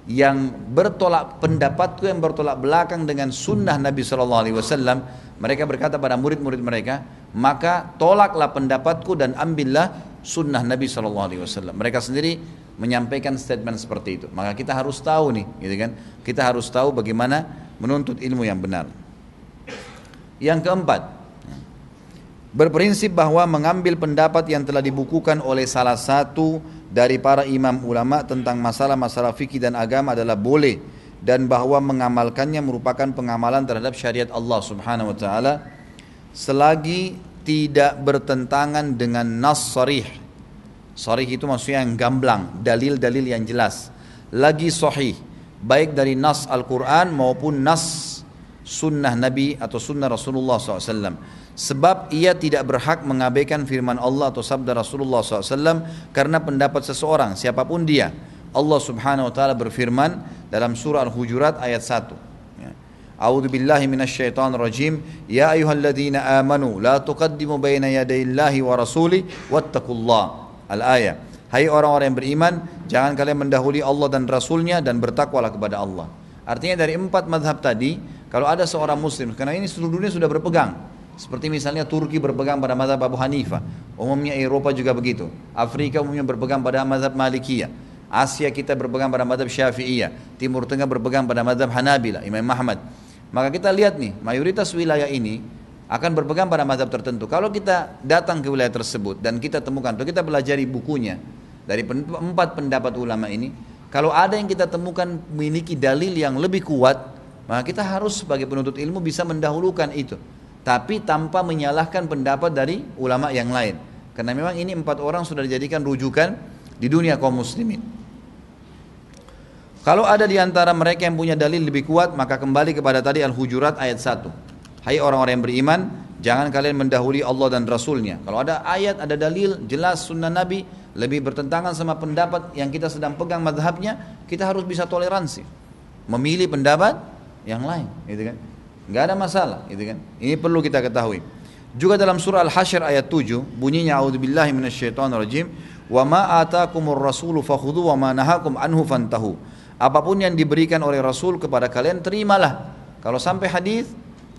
Speaker 1: yang bertolak pendapatku yang bertolak belakang dengan sunnah Nabi Shallallahu Alaihi Wasallam mereka berkata pada murid-murid mereka maka tolaklah pendapatku dan ambillah sunnah Nabi Shallallahu Alaihi Wasallam. Mereka sendiri menyampaikan statement seperti itu. Maka kita harus tahu nih gitu kan? Kita harus tahu bagaimana menuntut ilmu yang benar. Yang keempat berprinsip bahwa mengambil pendapat yang telah dibukukan oleh salah satu dari para imam ulama tentang masalah-masalah fikih dan agama adalah boleh dan bahwa mengamalkannya merupakan pengamalan terhadap syariat Allah Subhanahu wa taala selagi tidak bertentangan dengan nas sarih. Sarih itu maksudnya yang gamblang, dalil-dalil yang jelas. Lagi sahih, baik dari nas Al-Quran maupun nas sunnah Nabi atau sunnah Rasulullah SAW. Sebab ia tidak berhak mengabaikan firman Allah atau sabda Rasulullah SAW karena pendapat seseorang, siapa pun dia. Allah Subhanahu wa taala berfirman dalam surah Al-Hujurat ayat 1. Ya. A'udzu billahi minasyaitonir rajim. Ya ayyuhalladzina amanu la tuqaddimu baina yadayillahi wa rasuli wattaqullah. Al-ayah. Hai orang-orang yang beriman, jangan kalian mendahului Allah dan Rasulnya dan bertakwalah kepada Allah. Artinya dari empat madhab tadi, kalau ada seorang muslim, karena ini seluruh dunia sudah berpegang. Seperti misalnya Turki berpegang pada madhab Abu Hanifah, umumnya Eropa juga begitu. Afrika umumnya berpegang pada madhab Malikiyah. Asia kita berpegang pada madhab Syafi'iyah. Timur Tengah berpegang pada madhab Hanabila, Imam Ahmad. Maka kita lihat nih, mayoritas wilayah ini akan berpegang pada mazhab tertentu. Kalau kita datang ke wilayah tersebut dan kita temukan, atau kita pelajari bukunya dari empat pendapat ulama ini, kalau ada yang kita temukan memiliki dalil yang lebih kuat, maka kita harus sebagai penuntut ilmu bisa mendahulukan itu. Tapi tanpa menyalahkan pendapat dari ulama yang lain. Karena memang ini empat orang sudah dijadikan rujukan di dunia kaum muslimin. Kalau ada di antara mereka yang punya dalil lebih kuat, maka kembali kepada tadi Al-Hujurat ayat 1. Hai orang-orang yang beriman, jangan kalian mendahului Allah dan Rasulnya. Kalau ada ayat, ada dalil, jelas sunnah Nabi, lebih bertentangan sama pendapat yang kita sedang pegang madhabnya, kita harus bisa toleransi. Memilih pendapat yang lain, gitu kan. Gak ada masalah, gitu kan. Ini perlu kita ketahui. Juga dalam surah Al-Hasyr ayat 7, bunyinya A'udzubillahi "Wa ma atakumur rasulu fakhudhu wa ma nahakum anhu fantahu." apa pun yang diberikan oleh Rasul kepada kalian terimalah. Kalau sampai hadis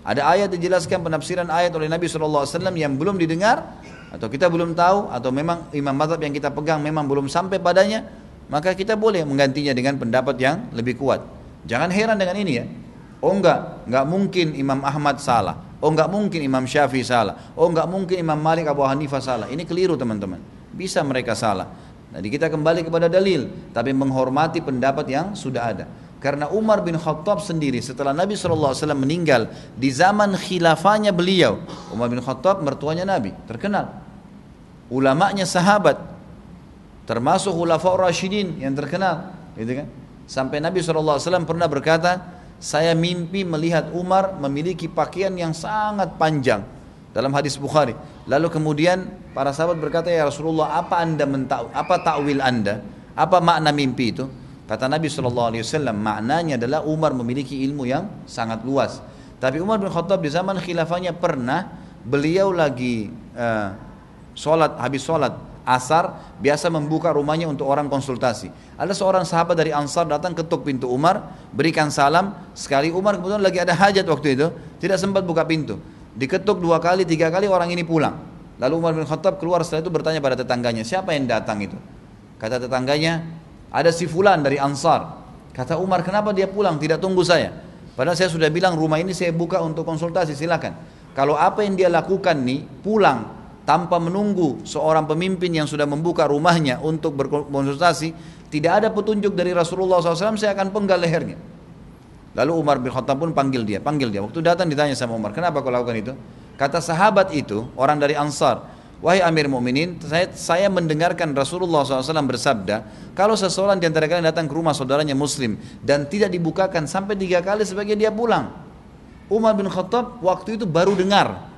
Speaker 1: ada ayat dijelaskan penafsiran ayat oleh Nabi SAW yang belum didengar atau kita belum tahu atau memang imam mazhab yang kita pegang memang belum sampai padanya maka kita boleh menggantinya dengan pendapat yang lebih kuat. Jangan heran dengan ini ya. Oh enggak, enggak mungkin Imam Ahmad salah. Oh enggak mungkin Imam Syafi'i salah. Oh enggak mungkin Imam Malik Abu Hanifah salah. Ini keliru teman-teman. Bisa mereka salah. Jadi kita kembali kepada dalil, tapi menghormati pendapat yang sudah ada. Karena Umar bin Khattab sendiri setelah Nabi SAW meninggal di zaman khilafahnya beliau, Umar bin Khattab mertuanya Nabi, terkenal. Ulamanya sahabat, termasuk ulafah Rashidin yang terkenal, gitu kan? Sampai Nabi SAW pernah berkata, saya mimpi melihat Umar memiliki pakaian yang sangat panjang dalam hadis Bukhari. Lalu kemudian para sahabat berkata, "Ya Rasulullah, apa Anda mentau apa takwil Anda? Apa makna mimpi itu?" Kata Nabi SAW, maknanya adalah Umar memiliki ilmu yang sangat luas. Tapi Umar bin Khattab di zaman khilafahnya pernah beliau lagi uh, sholat, habis sholat asar, biasa membuka rumahnya untuk orang konsultasi. Ada seorang sahabat dari Ansar datang ketuk pintu Umar, berikan salam. Sekali Umar kebetulan lagi ada hajat waktu itu, tidak sempat buka pintu. Diketuk dua kali, tiga kali orang ini pulang. Lalu Umar bin Khattab keluar setelah itu bertanya pada tetangganya, siapa yang datang itu? Kata tetangganya, ada si fulan dari Ansar. Kata Umar, kenapa dia pulang? Tidak tunggu saya. Padahal saya sudah bilang rumah ini saya buka untuk konsultasi, silakan. Kalau apa yang dia lakukan nih, pulang tanpa menunggu seorang pemimpin yang sudah membuka rumahnya untuk berkonsultasi, tidak ada petunjuk dari Rasulullah SAW, saya akan penggal lehernya. Lalu Umar bin Khattab pun panggil dia, panggil dia. Waktu datang ditanya sama Umar, kenapa kau lakukan itu? Kata sahabat itu, orang dari Ansar, wahai Amir Mukminin, saya, saya mendengarkan Rasulullah SAW bersabda, kalau seseorang di antara kalian datang ke rumah saudaranya Muslim dan tidak dibukakan sampai tiga kali sebagai dia pulang. Umar bin Khattab waktu itu baru dengar.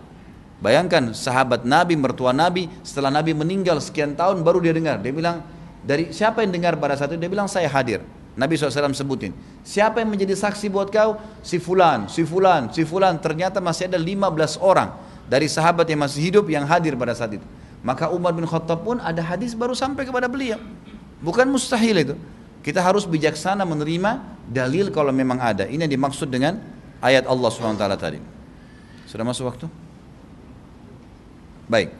Speaker 1: Bayangkan sahabat Nabi, mertua Nabi, setelah Nabi meninggal sekian tahun baru dia dengar. Dia bilang, dari siapa yang dengar pada saat itu? Dia bilang saya hadir. Nabi SAW sebutin. Siapa yang menjadi saksi buat kau? Si fulan, si fulan, si fulan. Ternyata masih ada 15 orang dari sahabat yang masih hidup yang hadir pada saat itu. Maka Umar bin Khattab pun ada hadis baru sampai kepada beliau. Bukan mustahil itu. Kita harus bijaksana menerima dalil kalau memang ada. Ini yang dimaksud dengan ayat Allah SWT tadi. Sudah masuk waktu? Baik.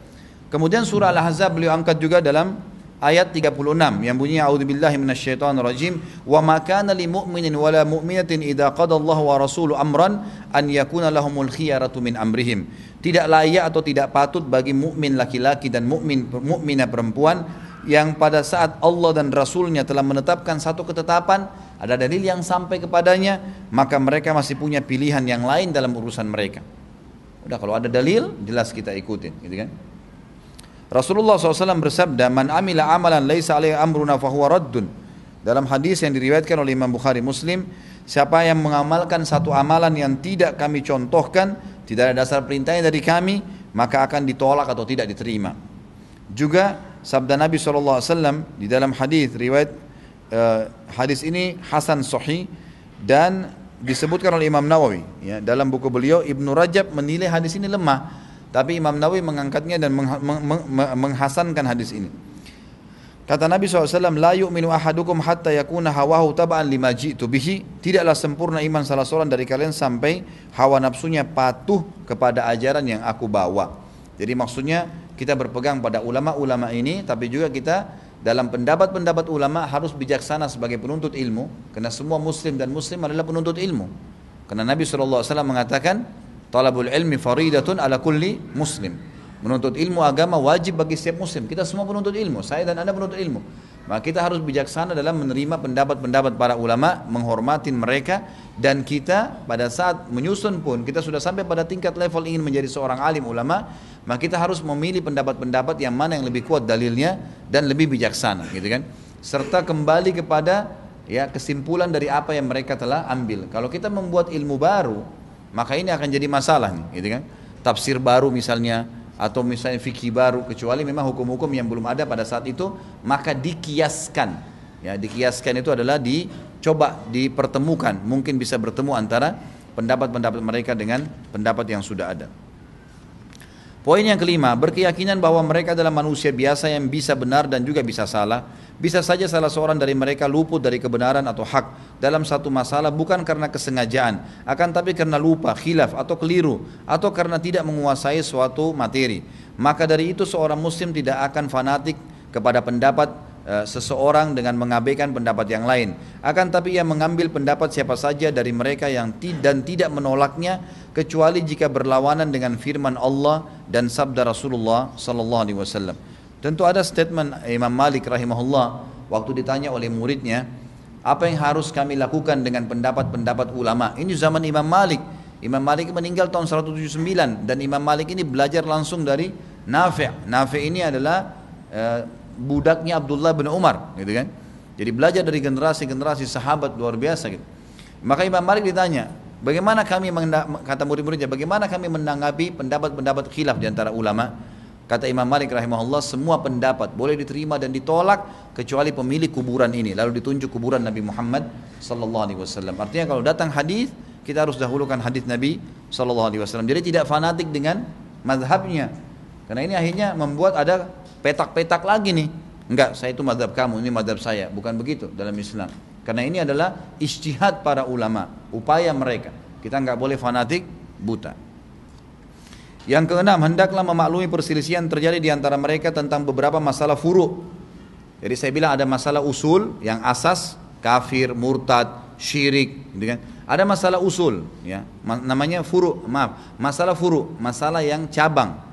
Speaker 1: Kemudian surah Al-Ahzab beliau angkat juga dalam ayat 36 yang bunyinya a'udzubillahi minasyaitonir rajim wa ma kana lil mu'minin wala mu'minatin idza qada Allah wa rasuluhu amran an yakuna lahumul khiyaratu min amrihim. Tidak layak atau tidak patut bagi mukmin laki-laki dan mukmin mukminah perempuan yang pada saat Allah dan Rasulnya telah menetapkan satu ketetapan ada dalil yang sampai kepadanya maka mereka masih punya pilihan yang lain dalam urusan mereka. Udah kalau ada dalil jelas kita ikutin gitu kan Rasulullah SAW bersabda man amila amalan laisa alaihi amruna fahuwa raddun. Dalam hadis yang diriwayatkan oleh Imam Bukhari Muslim siapa yang mengamalkan satu amalan yang tidak kami contohkan tidak ada dasar perintahnya dari kami maka akan ditolak atau tidak diterima. Juga sabda Nabi SAW di dalam hadis riwayat uh, hadis ini Hasan Sahih dan disebutkan oleh Imam Nawawi ya. Dalam buku beliau Ibnu Rajab menilai hadis ini lemah tapi Imam Nawawi mengangkatnya dan meng, meng, meng, menghasankan hadis ini Kata Nabi SAW, La yu'minu ahadukum hatta yakuna hawahu taba'an lima ji'tu bihi. Tidaklah sempurna iman salah seorang dari kalian sampai hawa nafsunya patuh kepada ajaran yang aku bawa. Jadi maksudnya kita berpegang pada ulama-ulama ini, tapi juga kita dalam pendapat-pendapat ulama harus bijaksana sebagai penuntut ilmu. Karena semua muslim dan muslim adalah penuntut ilmu. Karena Nabi SAW mengatakan, Talabul ilmi faridatun ala kulli muslim. Menuntut ilmu agama wajib bagi setiap muslim. Kita semua penuntut ilmu. Saya dan Anda penuntut ilmu. Maka kita harus bijaksana dalam menerima pendapat-pendapat para ulama, menghormati mereka dan kita pada saat menyusun pun kita sudah sampai pada tingkat level ingin menjadi seorang alim ulama, maka kita harus memilih pendapat-pendapat yang mana yang lebih kuat dalilnya dan lebih bijaksana, gitu kan? Serta kembali kepada ya kesimpulan dari apa yang mereka telah ambil. Kalau kita membuat ilmu baru, maka ini akan jadi masalah nih, gitu kan? Tafsir baru misalnya, atau misalnya fikih baru kecuali memang hukum-hukum yang belum ada pada saat itu maka dikiaskan ya dikiaskan itu adalah dicoba dipertemukan mungkin bisa bertemu antara pendapat-pendapat mereka dengan pendapat yang sudah ada Poin yang kelima, berkeyakinan bahwa mereka adalah manusia biasa yang bisa benar dan juga bisa salah. Bisa saja salah seorang dari mereka luput dari kebenaran atau hak dalam satu masalah bukan karena kesengajaan, akan tapi karena lupa, khilaf atau keliru, atau karena tidak menguasai suatu materi. Maka dari itu seorang muslim tidak akan fanatik kepada pendapat Eh, seseorang dengan mengabaikan pendapat yang lain. Akan tapi ia mengambil pendapat siapa saja dari mereka yang dan tidak menolaknya kecuali jika berlawanan dengan firman Allah dan sabda Rasulullah sallallahu alaihi wasallam. Tentu ada statement Imam Malik rahimahullah waktu ditanya oleh muridnya, apa yang harus kami lakukan dengan pendapat-pendapat ulama? Ini zaman Imam Malik. Imam Malik meninggal tahun 179 dan Imam Malik ini belajar langsung dari Nafi'. Nafi' ini adalah uh, budaknya Abdullah bin Umar gitu kan jadi belajar dari generasi-generasi sahabat luar biasa gitu maka Imam Malik ditanya bagaimana kami kata murid-muridnya bagaimana kami menanggapi pendapat-pendapat khilaf di antara ulama kata Imam Malik rahimahullah semua pendapat boleh diterima dan ditolak kecuali pemilik kuburan ini lalu ditunjuk kuburan Nabi Muhammad sallallahu alaihi wasallam artinya kalau datang hadis kita harus dahulukan hadis Nabi sallallahu alaihi wasallam jadi tidak fanatik dengan mazhabnya karena ini akhirnya membuat ada petak-petak lagi nih. Enggak, saya itu madhab kamu, ini madhab saya. Bukan begitu dalam Islam. Karena ini adalah istihad para ulama, upaya mereka. Kita enggak boleh fanatik, buta. Yang keenam, hendaklah memaklumi perselisihan terjadi di antara mereka tentang beberapa masalah furu. Jadi saya bilang ada masalah usul yang asas kafir, murtad, syirik, gitu kan. Ada masalah usul, ya, namanya furu, maaf, masalah furu, masalah yang cabang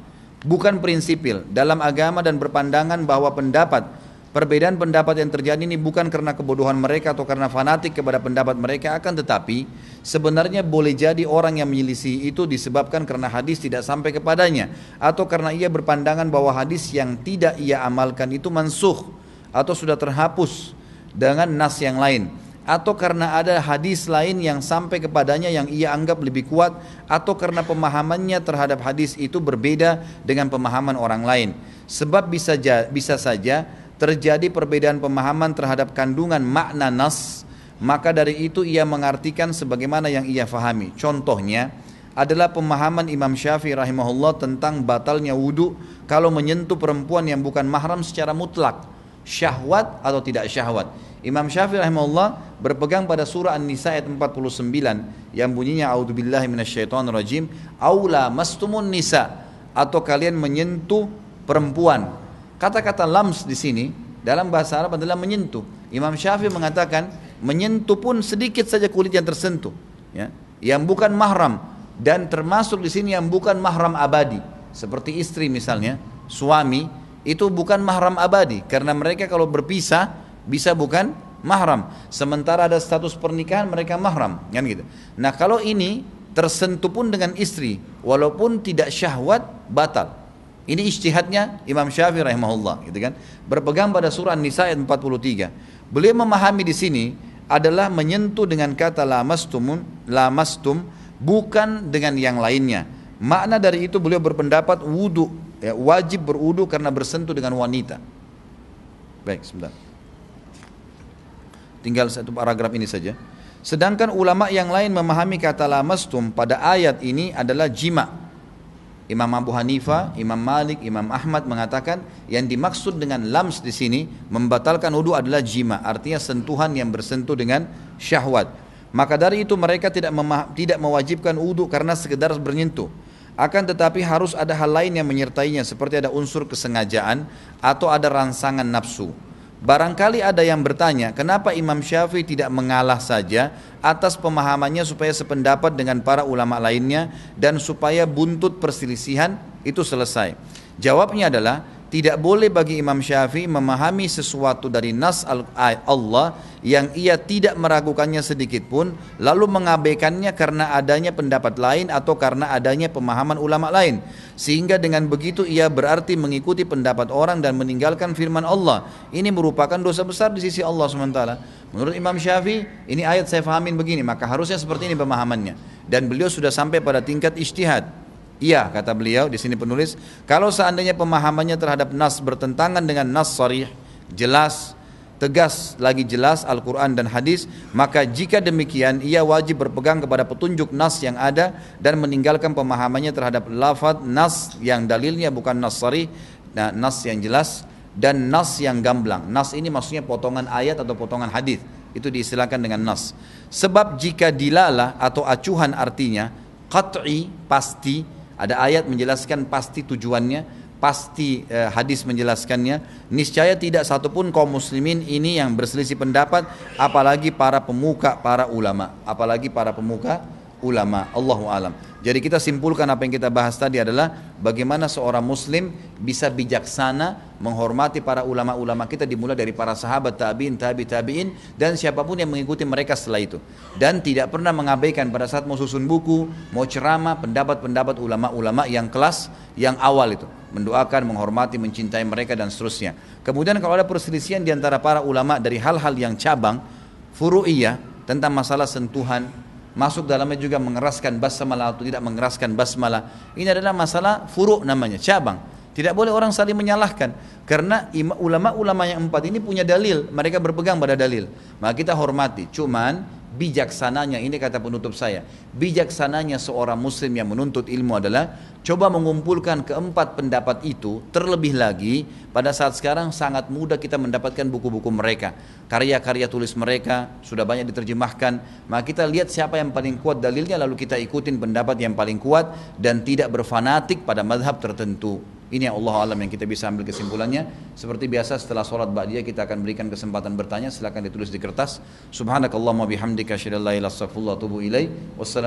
Speaker 1: bukan prinsipil dalam agama dan berpandangan bahwa pendapat perbedaan pendapat yang terjadi ini bukan karena kebodohan mereka atau karena fanatik kepada pendapat mereka akan tetapi sebenarnya boleh jadi orang yang menyelisih itu disebabkan karena hadis tidak sampai kepadanya atau karena ia berpandangan bahwa hadis yang tidak ia amalkan itu mansuh atau sudah terhapus dengan nas yang lain atau karena ada hadis lain yang sampai kepadanya yang ia anggap lebih kuat atau karena pemahamannya terhadap hadis itu berbeda dengan pemahaman orang lain. Sebab bisa bisa saja terjadi perbedaan pemahaman terhadap kandungan makna nas maka dari itu ia mengartikan sebagaimana yang ia fahami contohnya adalah pemahaman Imam Syafi'i rahimahullah tentang batalnya wudhu kalau menyentuh perempuan yang bukan mahram secara mutlak syahwat atau tidak syahwat Imam Syafi'i rahimahullah berpegang pada surah An-Nisa ayat 49 yang bunyinya a'udzubillahi minasyaitonirrajim aula mastumun nisa atau kalian menyentuh perempuan. Kata-kata lams di sini dalam bahasa Arab adalah menyentuh. Imam Syafi'i mengatakan menyentuh pun sedikit saja kulit yang tersentuh, ya. Yang bukan mahram. Dan termasuk di sini yang bukan mahram abadi. Seperti istri misalnya suami itu bukan mahram abadi. Karena mereka kalau berpisah bisa bukan mahram. Sementara ada status pernikahan mereka mahram kan gitu. Nah kalau ini tersentuh pun dengan istri walaupun tidak syahwat batal ini ijtihadnya Imam Syafi'i rahimahullah gitu kan? Berpegang pada surah Nisa ayat 43 beliau memahami di sini adalah menyentuh dengan kata lamastumun lamastum bukan dengan yang lainnya. Makna dari itu beliau berpendapat wudhu ya, wajib berwudhu karena bersentuh dengan wanita. Baik sebentar. Tinggal satu paragraf ini saja. Sedangkan ulama yang lain memahami kata lamastum pada ayat ini adalah jima. Imam Abu Hanifah, Imam Malik, Imam Ahmad mengatakan yang dimaksud dengan lams di sini membatalkan wudhu adalah jima, artinya sentuhan yang bersentuh dengan syahwat. Maka dari itu mereka tidak tidak mewajibkan wudhu karena sekedar bernyentuh. Akan tetapi harus ada hal lain yang menyertainya seperti ada unsur kesengajaan atau ada rangsangan nafsu. Barangkali ada yang bertanya, kenapa Imam Syafi'i tidak mengalah saja atas pemahamannya supaya sependapat dengan para ulama lainnya dan supaya buntut perselisihan itu selesai. Jawabnya adalah tidak boleh bagi Imam Syafi'i memahami sesuatu dari nas Allah yang ia tidak meragukannya sedikit pun lalu mengabaikannya karena adanya pendapat lain atau karena adanya pemahaman ulama lain. Sehingga dengan begitu ia berarti mengikuti pendapat orang dan meninggalkan firman Allah. Ini merupakan dosa besar di sisi Allah SWT menurut Imam Syafi'i ini ayat saya fahamin begini maka harusnya seperti ini pemahamannya. Dan beliau sudah sampai pada tingkat ijtihad Iya kata beliau di sini penulis, kalau seandainya pemahamannya terhadap nas bertentangan dengan nas sarih, jelas, tegas lagi jelas Al-Quran dan hadis, maka jika demikian ia wajib berpegang kepada petunjuk nas yang ada dan meninggalkan pemahamannya terhadap lafad nas yang dalilnya bukan nas sarih, nah, nas yang jelas dan nas yang gamblang. Nas ini maksudnya potongan ayat atau potongan hadis. Itu diistilahkan dengan nas. Sebab jika dilala atau acuhan artinya qat'i pasti ada ayat menjelaskan pasti tujuannya, pasti eh, hadis menjelaskannya. Niscaya tidak satupun kaum muslimin ini yang berselisih pendapat, apalagi para pemuka, para ulama, apalagi para pemuka ulama. Allahu alam. Jadi kita simpulkan apa yang kita bahas tadi adalah bagaimana seorang muslim bisa bijaksana menghormati para ulama-ulama kita dimulai dari para sahabat tabi'in, tabi tabi'in dan siapa pun yang mengikuti mereka setelah itu. Dan tidak pernah mengabaikan pada saat mau susun buku, mau ceramah, pendapat-pendapat ulama-ulama yang kelas yang awal itu. Mendoakan, menghormati, mencintai mereka dan seterusnya. Kemudian kalau ada perselisihan di antara para ulama dari hal-hal yang cabang, furu'iyah tentang masalah sentuhan, masuk dalamnya juga mengeraskan basmalah atau tidak mengeraskan basmalah. Ini adalah masalah furuk namanya, cabang. Tidak boleh orang saling menyalahkan karena ulama-ulama yang empat ini punya dalil, mereka berpegang pada dalil. Maka kita hormati. Cuman bijaksananya ini kata penutup saya. Bijaksananya seorang muslim yang menuntut ilmu adalah coba mengumpulkan keempat pendapat itu terlebih lagi pada saat sekarang sangat mudah kita mendapatkan buku-buku mereka. Karya-karya tulis mereka sudah banyak diterjemahkan. Maka kita lihat siapa yang paling kuat dalilnya lalu kita ikutin pendapat yang paling kuat dan tidak berfanatik pada madhab tertentu. Ini yang Allah alam yang kita bisa ambil kesimpulannya. Seperti biasa setelah sholat ba'diyah kita akan berikan kesempatan bertanya. Silakan ditulis di kertas. Subhanakallahumma bihamdika asyhadu an la tubu ilai. Wassalamualaikum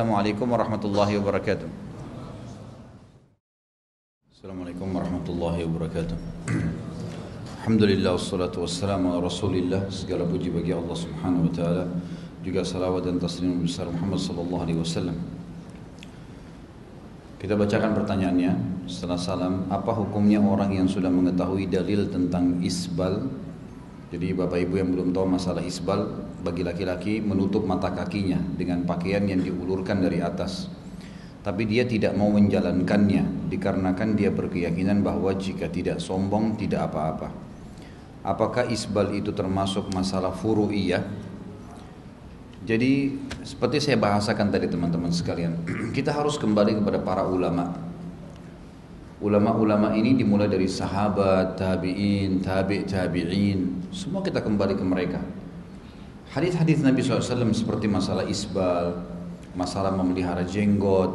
Speaker 1: warahmatullahi wabarakatuh. Assalamualaikum warahmatullahi wabarakatuh. Alhamdulillah wassalatu wassalamu ala Rasulillah. Segala puji bagi Allah Subhanahu wa taala. Juga salawat dan taslim besar Muhammad sallallahu alaihi wasallam. Kita bacakan pertanyaannya setelah salam. Apa hukumnya orang yang sudah mengetahui dalil tentang isbal? Jadi bapak ibu yang belum tahu masalah isbal, bagi laki-laki menutup mata kakinya dengan pakaian yang diulurkan dari atas. Tapi dia tidak mau menjalankannya dikarenakan dia berkeyakinan bahwa jika tidak sombong tidak apa-apa. Apakah isbal itu termasuk masalah furu'iyah? Jadi seperti saya bahasakan tadi teman-teman sekalian, kita harus kembali kepada para ulama. Ulama-ulama ini dimulai dari sahabat, tabi'in, tabi' tabi'in, semua kita kembali ke mereka. Hadis-hadis Nabi SAW seperti masalah isbal, masalah memelihara jenggot,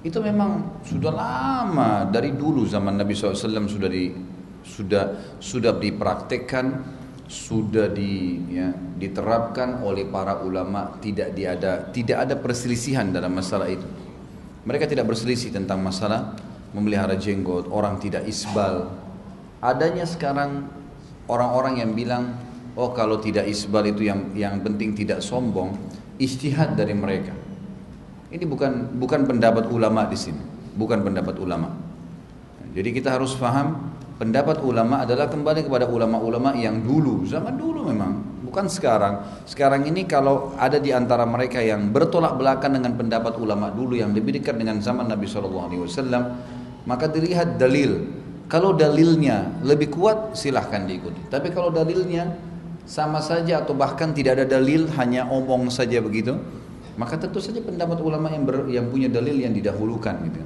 Speaker 1: itu memang sudah lama dari dulu zaman Nabi SAW sudah di sudah sudah dipraktekkan sudah di, ya, diterapkan oleh para ulama. Tidak diada tidak ada perselisihan dalam masalah itu. Mereka tidak berselisih tentang masalah memelihara jenggot, orang tidak isbal. Adanya sekarang orang-orang yang bilang, oh kalau tidak isbal itu yang yang penting tidak sombong, istihad dari mereka. Ini bukan bukan pendapat ulama di sini, bukan pendapat ulama. Jadi kita harus paham pendapat ulama adalah kembali kepada ulama-ulama yang dulu, zaman dulu memang bukan sekarang. Sekarang ini kalau ada di antara mereka yang bertolak belakang dengan pendapat ulama dulu yang lebih dekat dengan zaman Nabi SAW, maka dilihat dalil. Kalau dalilnya lebih kuat silahkan diikuti. Tapi kalau dalilnya sama saja atau bahkan tidak ada dalil hanya omong saja begitu, maka tentu saja pendapat ulama yang ber, yang punya dalil yang didahulukan gitu.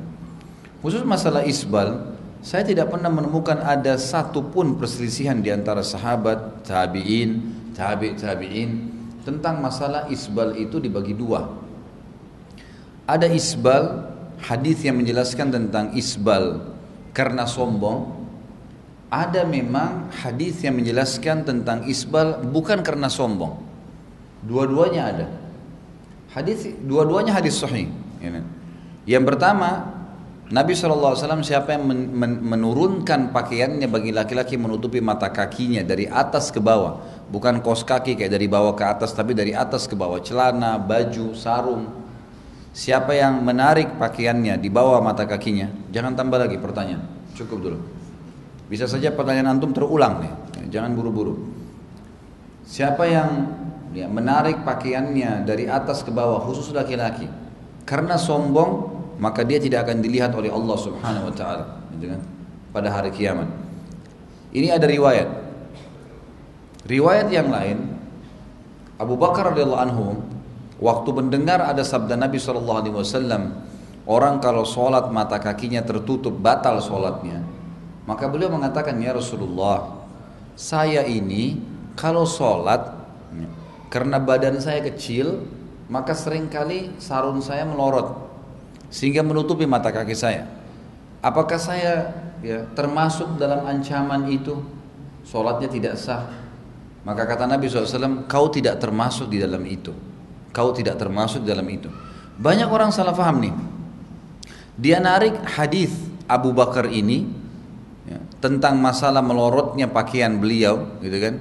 Speaker 1: Khusus masalah isbal, saya tidak pernah menemukan ada satu pun perselisihan di antara sahabat, tabi'in, tabi' tabi'in tentang masalah isbal itu dibagi dua. Ada isbal, hadis yang menjelaskan tentang isbal karena sombong. Ada memang hadis yang menjelaskan tentang isbal bukan karena sombong. Dua-duanya ada. Hadis dua-duanya hadis sahih. Ya kan? Yang pertama Nabi SAW siapa yang menurunkan pakaiannya bagi laki-laki menutupi mata kakinya dari atas ke bawah. Bukan kos kaki kayak dari bawah ke atas tapi dari atas ke bawah. Celana, baju, sarung. Siapa yang menarik pakaiannya di bawah mata kakinya. Jangan tambah lagi pertanyaan. Cukup dulu. Bisa saja pertanyaan antum terulang nih. Jangan buru-buru. Siapa yang ya, menarik pakaiannya dari atas ke bawah khusus laki-laki. Karena sombong maka dia tidak akan dilihat oleh Allah Subhanahu wa taala gitu kan pada hari kiamat. Ini ada riwayat. Riwayat yang lain Abu Bakar radhiyallahu anhu waktu mendengar ada sabda Nabi sallallahu alaihi wasallam orang kalau sholat mata kakinya tertutup batal sholatnya maka beliau mengatakan ya Rasulullah saya ini kalau sholat karena badan saya kecil maka sering kali sarung saya melorot sehingga menutupi mata kaki saya. Apakah saya ya termasuk dalam ancaman itu? Solatnya tidak sah. Maka kata Nabi SAW, kau tidak termasuk di dalam itu. Kau tidak termasuk dalam itu. Banyak orang salah faham nih. Dia narik hadis Abu Bakar ini ya, tentang masalah melorotnya pakaian beliau, gitu kan?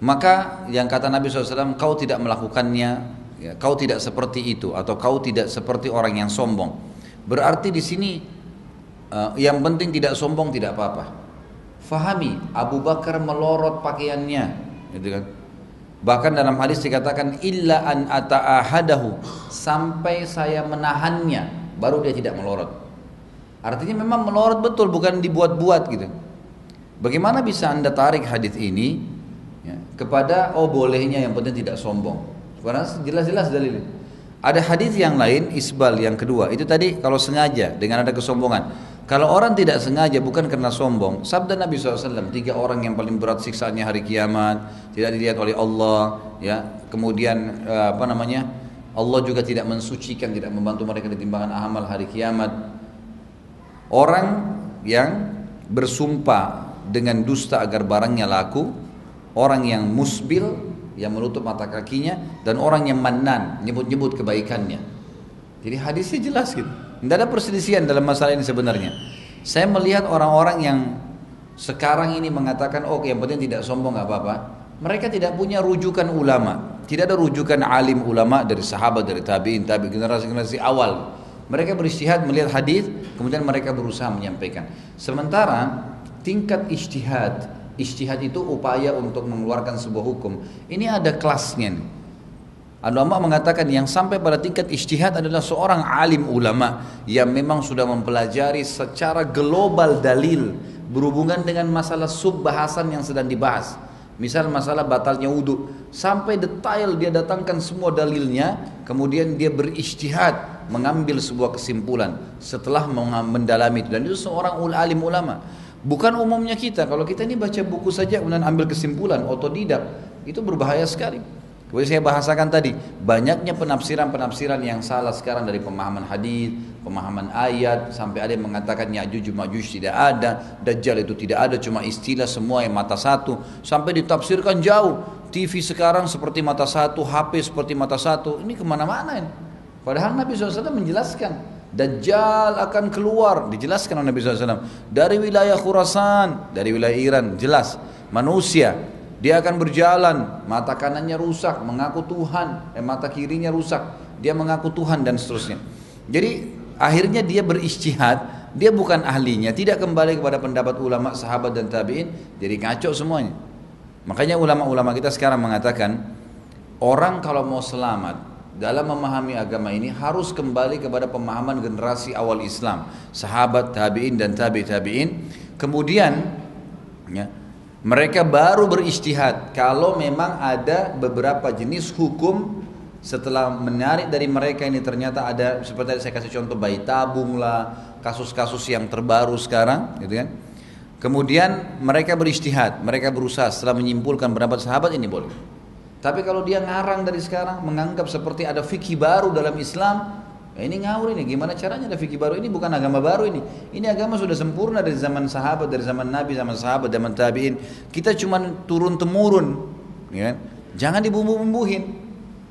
Speaker 1: Maka yang kata Nabi SAW, kau tidak melakukannya ya, kau tidak seperti itu atau kau tidak seperti orang yang sombong. Berarti di sini uh, yang penting tidak sombong tidak apa-apa. Fahami Abu Bakar melorot pakaiannya, gitu kan? Bahkan dalam hadis dikatakan illa an ata'ahadahu sampai saya menahannya baru dia tidak melorot. Artinya memang melorot betul bukan dibuat-buat gitu. Bagaimana bisa anda tarik hadis ini ya, kepada oh bolehnya yang penting tidak sombong? Karena jelas-jelas dalilnya. Ada hadis yang lain isbal yang kedua itu tadi kalau sengaja dengan ada kesombongan. Kalau orang tidak sengaja bukan karena sombong, sabda Nabi SAW tiga orang yang paling berat siksaannya hari kiamat tidak dilihat oleh Allah, ya kemudian eh, apa namanya Allah juga tidak mensucikan, tidak membantu mereka di timbangan amal hari kiamat. Orang yang bersumpah dengan dusta agar barangnya laku, orang yang musbil yang menutup mata kakinya dan orang yang manan nyebut-nyebut kebaikannya. Jadi hadisnya jelas gitu. Tidak ada perselisihan dalam masalah ini sebenarnya. Saya melihat orang-orang yang sekarang ini mengatakan oh yang penting tidak sombong nggak apa-apa. Mereka tidak punya rujukan ulama, tidak ada rujukan alim ulama dari sahabat, dari tabiin, tabi generasi-generasi awal. Mereka beristihad melihat hadis, kemudian mereka berusaha menyampaikan. Sementara tingkat istihad Ijtihad itu upaya untuk mengeluarkan sebuah hukum. Ini ada kelasnya nih. Ulama mengatakan yang sampai pada tingkat ijtihad adalah seorang alim ulama yang memang sudah mempelajari secara global dalil berhubungan dengan masalah sub bahasan yang sedang dibahas. Misal masalah batalnya wudhu sampai detail dia datangkan semua dalilnya, kemudian dia berijtihad mengambil sebuah kesimpulan setelah mendalami itu dan itu seorang alim ulama. Bukan umumnya kita. Kalau kita ini baca buku saja kemudian ambil kesimpulan otodidak, itu berbahaya sekali. Kemudian saya bahasakan tadi, banyaknya penafsiran-penafsiran yang salah sekarang dari pemahaman hadis, pemahaman ayat, sampai ada yang mengatakan Ya'juj Ma'juj tidak ada, Dajjal itu tidak ada, cuma istilah semua yang mata satu, sampai ditafsirkan jauh. TV sekarang seperti mata satu, HP seperti mata satu, ini ke mana-mana ini. Padahal Nabi SAW menjelaskan Dajjal akan keluar, dijelaskan oleh Nabi SAW. Dari wilayah Khurasan, dari wilayah Iran, jelas. Manusia, dia akan berjalan, mata kanannya rusak, mengaku Tuhan, eh, mata kirinya rusak, dia mengaku Tuhan dan seterusnya. Jadi akhirnya dia beristihad, dia bukan ahlinya, tidak kembali kepada pendapat ulama, sahabat dan tabiin, jadi kacau semuanya. Makanya ulama-ulama kita sekarang mengatakan, orang kalau mau selamat, dalam memahami agama ini harus kembali kepada pemahaman generasi awal Islam, sahabat, tabiin dan tabi tabiin. Kemudian ya, mereka baru beristihad kalau memang ada beberapa jenis hukum setelah menarik dari mereka ini ternyata ada seperti saya kasih contoh bayi tabung lah, kasus-kasus yang terbaru sekarang, gitu kan. Kemudian mereka beristihad, mereka berusaha setelah menyimpulkan pendapat sahabat ini boleh. Tapi kalau dia ngarang dari sekarang menganggap seperti ada fikih baru dalam Islam, ya ini ngawur ini. Gimana caranya ada fikih baru? Ini bukan agama baru ini. Ini agama sudah sempurna dari zaman sahabat, dari zaman Nabi, zaman sahabat, zaman tabiin. Kita cuma turun temurun, ya. Kan? Jangan dibumbu-bumbuhin,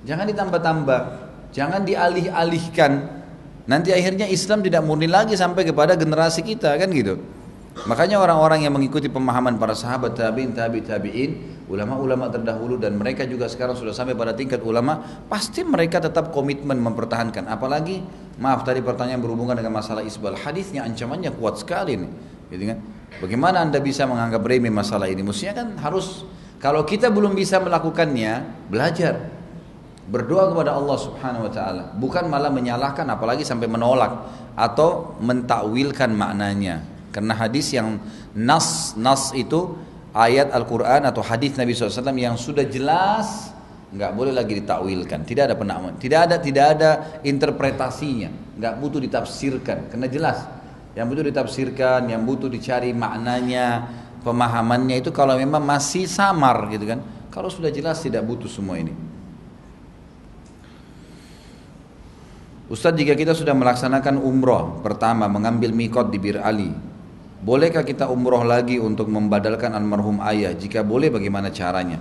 Speaker 1: jangan ditambah-tambah, jangan dialih-alihkan. Nanti akhirnya Islam tidak murni lagi sampai kepada generasi kita kan gitu. Makanya orang-orang yang mengikuti pemahaman para sahabat tabiin, tabi tabiin, ulama-ulama terdahulu dan mereka juga sekarang sudah sampai pada tingkat ulama, pasti mereka tetap komitmen mempertahankan. Apalagi, maaf tadi pertanyaan berhubungan dengan masalah isbal hadisnya ancamannya kuat sekali nih, gitu kan? Bagaimana anda bisa menganggap remeh masalah ini? Mestinya kan harus kalau kita belum bisa melakukannya, belajar berdoa kepada Allah Subhanahu wa taala, bukan malah menyalahkan apalagi sampai menolak atau mentakwilkan maknanya. Karena hadis yang nas nas itu ayat Al-Quran atau hadis Nabi SAW yang sudah jelas nggak boleh lagi ditakwilkan. Tidak ada penamaan tidak ada tidak ada interpretasinya. Nggak butuh ditafsirkan karena jelas. Yang butuh ditafsirkan yang butuh dicari maknanya pemahamannya itu kalau memang masih samar gitu kan. Kalau sudah jelas tidak butuh semua ini. Ustadz jika kita sudah melaksanakan umroh pertama mengambil mikot di Bir Ali Bolehkah kita umroh lagi untuk membadalkan almarhum ayah? Jika boleh bagaimana caranya?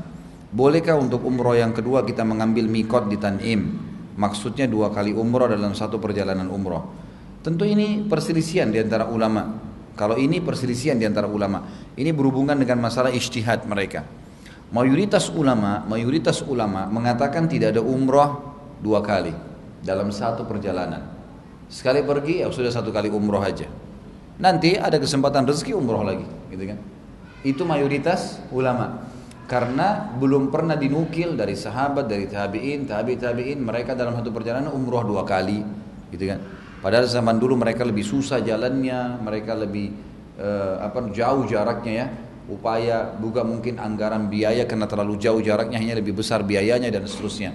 Speaker 1: Bolehkah untuk umroh yang kedua kita mengambil mikot di Tanim? Maksudnya dua kali umroh dalam satu perjalanan umroh. Tentu ini perselisihan di antara ulama. Kalau ini perselisihan di antara ulama. Ini berhubungan dengan masalah ijtihad mereka. Mayoritas ulama, mayoritas ulama mengatakan tidak ada umroh dua kali dalam satu perjalanan. Sekali pergi ya sudah satu kali umroh aja nanti ada kesempatan rezeki umroh lagi gitu kan? Itu mayoritas ulama. Karena belum pernah dinukil dari sahabat dari tabiin tabi tabiin mereka dalam satu perjalanan umroh dua kali gitu kan? Padahal zaman dulu mereka lebih susah jalannya mereka lebih uh, apa jauh jaraknya ya. Upaya juga mungkin anggaran biaya karena terlalu jauh jaraknya hanya lebih besar biayanya dan seterusnya.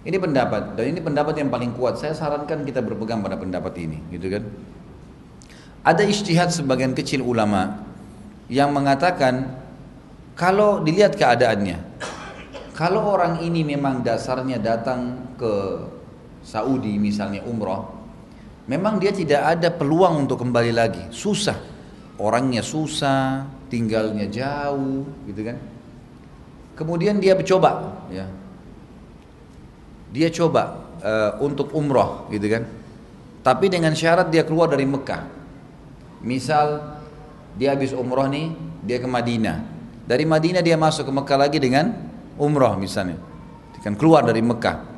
Speaker 1: Ini pendapat dan ini pendapat yang paling kuat. Saya sarankan kita berpegang pada pendapat ini gitu kan ada istihad sebagian kecil ulama yang mengatakan kalau dilihat keadaannya, kalau orang ini memang dasarnya datang ke Saudi misalnya umroh, memang dia tidak ada peluang untuk kembali lagi, susah, orangnya susah, tinggalnya jauh, gitu kan. Kemudian dia mencoba, ya, dia coba uh, untuk umroh, gitu kan. Tapi dengan syarat dia keluar dari Mekah. Misal dia habis umroh nih, dia ke Madinah. Dari Madinah dia masuk ke Mekah lagi dengan umroh misalnya. Kan keluar dari Mekah.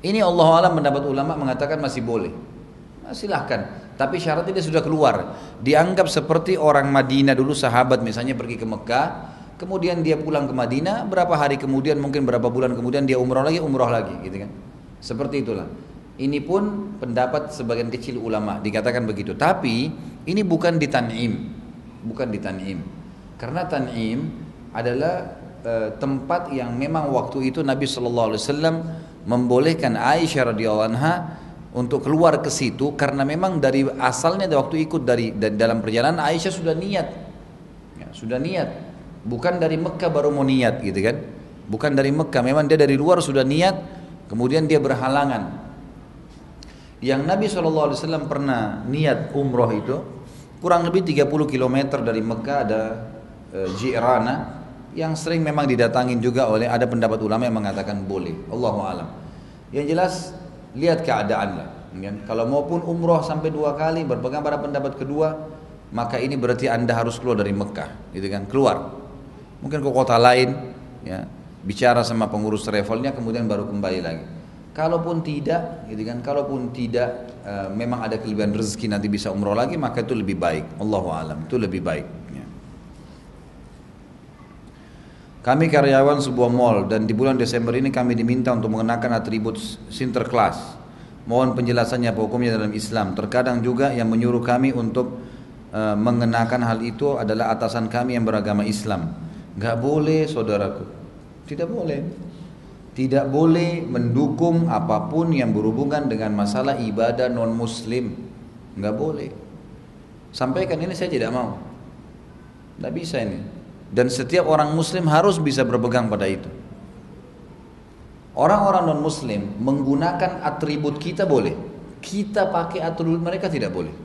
Speaker 1: Ini Allah alam mendapat ulama mengatakan masih boleh. Nah, silahkan. Tapi syaratnya dia sudah keluar. Dianggap seperti orang Madinah dulu sahabat misalnya pergi ke Mekah. Kemudian dia pulang ke Madinah. Berapa hari kemudian mungkin berapa bulan kemudian dia umroh lagi, umroh lagi gitu kan. Seperti itulah. Ini pun pendapat sebagian kecil ulama dikatakan begitu. Tapi ini bukan di Tan'im, bukan di Tan'im. Karena Tan'im adalah e, tempat yang memang waktu itu Nabi Shallallahu Alaihi Wasallam membolehkan Aisyah radhiyallahu anha untuk keluar ke situ karena memang dari asalnya waktu ikut dari, dari dalam perjalanan Aisyah sudah niat, ya, sudah niat, bukan dari Mekah baru mau niat gitu kan? Bukan dari Mekah, memang dia dari luar sudah niat, kemudian dia berhalangan yang Nabi SAW pernah niat umroh itu kurang lebih 30 km dari Mekah ada e, Jirana yang sering memang didatangin juga oleh ada pendapat ulama yang mengatakan boleh. Allahu alam. Yang jelas lihat keadaan lah. Kan? Kalau maupun umroh sampai dua kali berpegang pada pendapat kedua, maka ini berarti anda harus keluar dari Mekah, gitu kan? Keluar, mungkin ke kota lain, ya, bicara sama pengurus travelnya, kemudian baru kembali lagi. Kalaupun tidak, gitu kan? Kalaupun tidak, e, memang ada kelebihan rezeki nanti bisa umroh lagi, maka itu lebih baik. Allahu alam, itu lebih baik. Ya. Kami karyawan sebuah mall dan di bulan Desember ini kami diminta untuk mengenakan atribut Sinterklas. Mohon penjelasannya apa hukumnya dalam Islam. Terkadang juga yang menyuruh kami untuk e, mengenakan hal itu adalah atasan kami yang beragama Islam. Gak boleh saudaraku, tidak boleh tidak boleh mendukung apa pun yang berhubungan dengan masalah ibadah non muslim nggak boleh. Sampaikan ini saya tidak mau. Nggak bisa ini. Dan setiap orang muslim harus bisa berpegang pada itu. Orang-orang non muslim menggunakan atribut kita boleh. Kita pakai atribut mereka tidak boleh.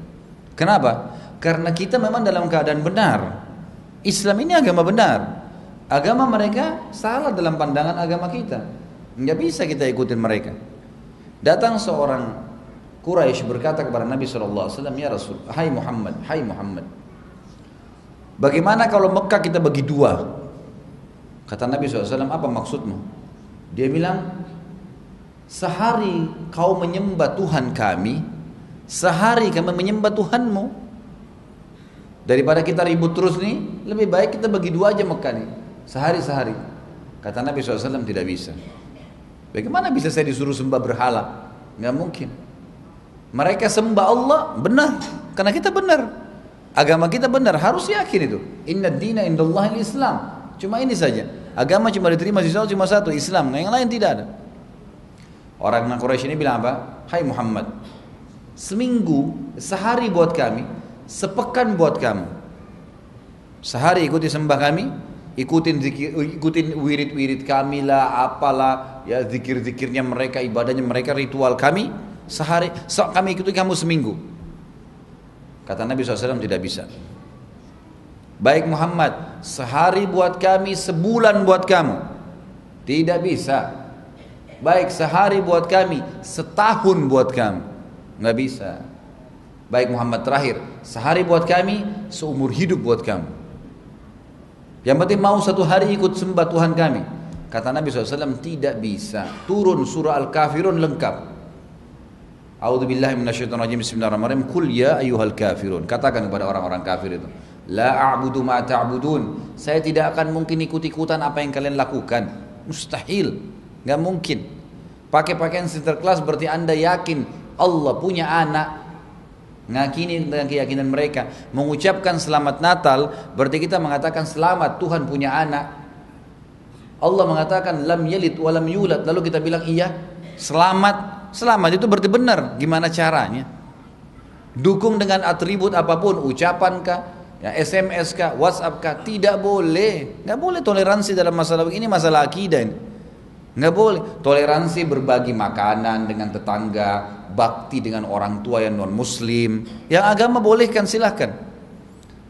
Speaker 1: Kenapa? Karena kita memang dalam keadaan benar. Islam ini agama benar. Agama mereka salah dalam pandangan agama kita. Nggak bisa kita ikutin mereka. Datang seorang Quraisy berkata kepada Nabi SAW, Ya Rasul, Hai Muhammad, Hai Muhammad. Bagaimana kalau Mekah kita bagi dua? Kata Nabi SAW, apa maksudmu? Dia bilang, sehari kau menyembah Tuhan kami, sehari kami menyembah Tuhanmu. Daripada kita ribut terus nih, lebih baik kita bagi dua aja Mekah nih. Sehari-sehari. Kata Nabi SAW tidak bisa. Bagaimana bisa saya disuruh sembah berhala? Nggak mungkin. Mereka sembah Allah benar. Karena kita benar. Agama kita benar. Harus yakin itu. Inna dina indallah islam. Cuma ini saja. Agama cuma diterima di cuma satu. Islam. Yang lain tidak ada. Orang Quraisy ini bilang apa? Hai Muhammad. Seminggu, sehari buat kami, sepekan buat kamu. Sehari ikuti sembah kami, ikutin zikir, ikutin wirid-wirid kami lah, apalah ya zikir-zikirnya mereka, ibadahnya mereka, ritual kami sehari, so, kami ikuti kamu seminggu. Kata Nabi SAW tidak bisa. Baik Muhammad, sehari buat kami, sebulan buat kamu. Tidak bisa. Baik sehari buat kami, setahun buat kamu. Nggak bisa. Baik Muhammad terakhir, sehari buat kami, seumur hidup buat kamu. Yang penting mau satu hari ikut sembah Tuhan kami. Kata Nabi SAW tidak bisa. Turun surah Al-Kafirun lengkap. A'udzu billahi minasyaitonir rajim. Bismillahirrahmanirrahim. Kul ya ayyuhal kafirun. Katakan kepada orang-orang kafir itu. La a'budu ma ta'budun. Saya tidak akan mungkin ikut-ikutan apa yang kalian lakukan. Mustahil. Gak mungkin. Pakai pakaian sinterklas berarti Anda yakin Allah punya anak, ngakini dengan keyakinan mereka. Mengucapkan selamat Natal berarti kita mengatakan selamat Tuhan punya anak. Allah mengatakan lam yalid wa lam yulad. Lalu kita bilang iya selamat. Selamat itu berarti benar. Gimana caranya? Dukung dengan atribut apa pun ucapan kah ya SMS kah WhatsApp kah? Tidak boleh. Nggak boleh toleransi dalam masalah ini masalah akidah ini. Nggak boleh. Toleransi berbagi makanan dengan tetangga bakti dengan orang tua yang non muslim yang agama bolehkan silahkan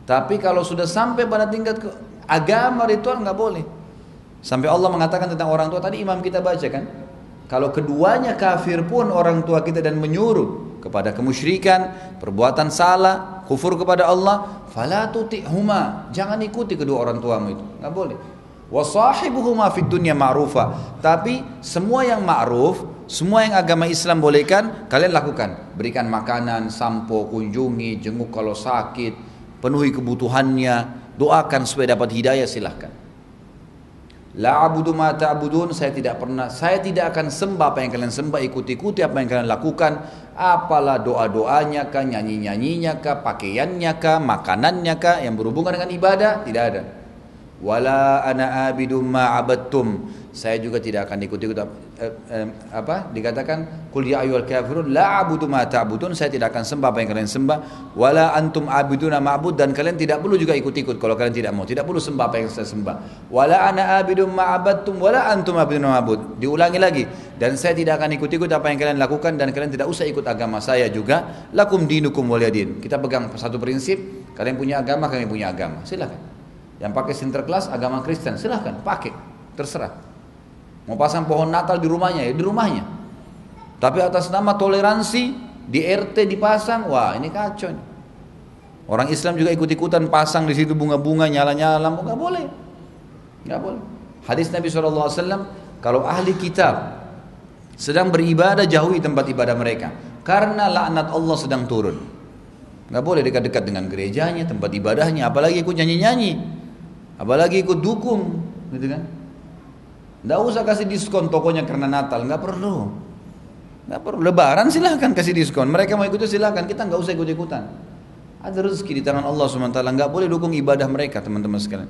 Speaker 1: tapi kalau sudah sampai pada tingkat ke, agama ritual nggak boleh. Sampai Allah mengatakan tentang orang tua tadi imam kita baca kan? Kalau keduanya kafir pun orang tua kita dan menyuruh kepada kemusyrikan perbuatan salah kufur kepada Allah fala huma jangan ikuti kedua orang tuamu itu. Nggak boleh. Wasahibuhuma fid dunya ma'rufa. Tapi semua yang ma'ruf semua yang agama Islam bolehkan, kalian lakukan. Berikan makanan, sampo, kunjungi, jenguk kalau sakit, penuhi kebutuhannya, doakan supaya dapat hidayah silahkan. La abudu ma ta'budun, saya tidak pernah, saya tidak akan sembah apa yang kalian sembah, ikuti-ikuti apa yang kalian lakukan, apalah doa-doanya kah, nyanyi-nyanyinya kah, pakaiannya kah, makanannya kah, yang berhubungan dengan ibadah, tidak ada. Wala ana abidum ma abattum, saya juga tidak akan ikut-ikut eh, eh, apa dikatakan kul ya ayyuhal kafirun la a'budu ma ta'budun. Saya tidak akan sembah apa yang kalian sembah. Wala antum abiduna ma'bud. Dan kalian tidak perlu juga ikut-ikut kalau kalian tidak mau. Tidak perlu sembah apa yang saya sembah. Wala ana abidum ma abadtum wala antum abiduna ma'bud. Diulangi lagi. Dan saya tidak akan ikut-ikut apa yang kalian lakukan dan kalian tidak usah ikut agama saya juga. Lakum dinukum waliyadin kita pegang satu prinsip kalian punya agama kalian punya agama. Silahkan yang pakai sinterklas agama Kristen silahkan pakai. Terserah Mau pasang pohon Natal di rumahnya ya di rumahnya. Tapi atas nama toleransi di RT dipasang, wah ini kacau. Orang Islam juga ikut-ikutan pasang di situ bunga-bunga, nyala-nyala nggak boleh, nggak boleh. Hadis Nabi SAW, kalau ahli kitab sedang beribadah jauhi tempat ibadah mereka, karena laknat Allah sedang turun. Nggak boleh dekat-dekat dengan gerejanya, tempat ibadahnya, apalagi ikut nyanyi-nyanyi, apalagi ikut dukung, gitu kan? Nggak usah kasih diskon tokonya karena Natal, nggak perlu. Nggak perlu. Lebaran silahkan kasih diskon. Mereka mau ikut silahkan. Kita nggak usah ikut ikutan. Ada rezeki di tangan Allah swt. Nggak boleh dukung ibadah mereka teman-teman sekalian.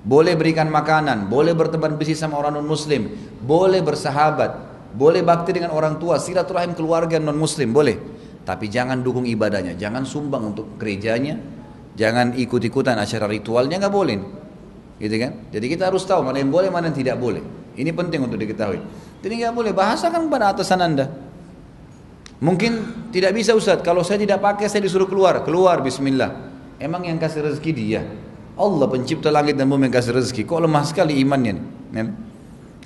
Speaker 1: Boleh berikan makanan, boleh berteman besi sama orang non muslim, boleh bersahabat, boleh bakti dengan orang tua, silaturahim keluarga non muslim, boleh. Tapi jangan dukung ibadahnya, jangan sumbang untuk gerejanya, jangan ikut-ikutan acara ritualnya nggak boleh. Gitu kan? Jadi kita harus tahu mana yang boleh, mana yang tidak boleh. Ini penting untuk diketahui. Jadi nggak boleh bahasakan kepada atasan anda. Mungkin tidak bisa Ustaz, kalau saya tidak pakai saya disuruh keluar, keluar Bismillah. Emang yang kasih rezeki dia. Allah pencipta langit dan bumi yang kasih rezeki. Kok lemah sekali imannya nih. Ya?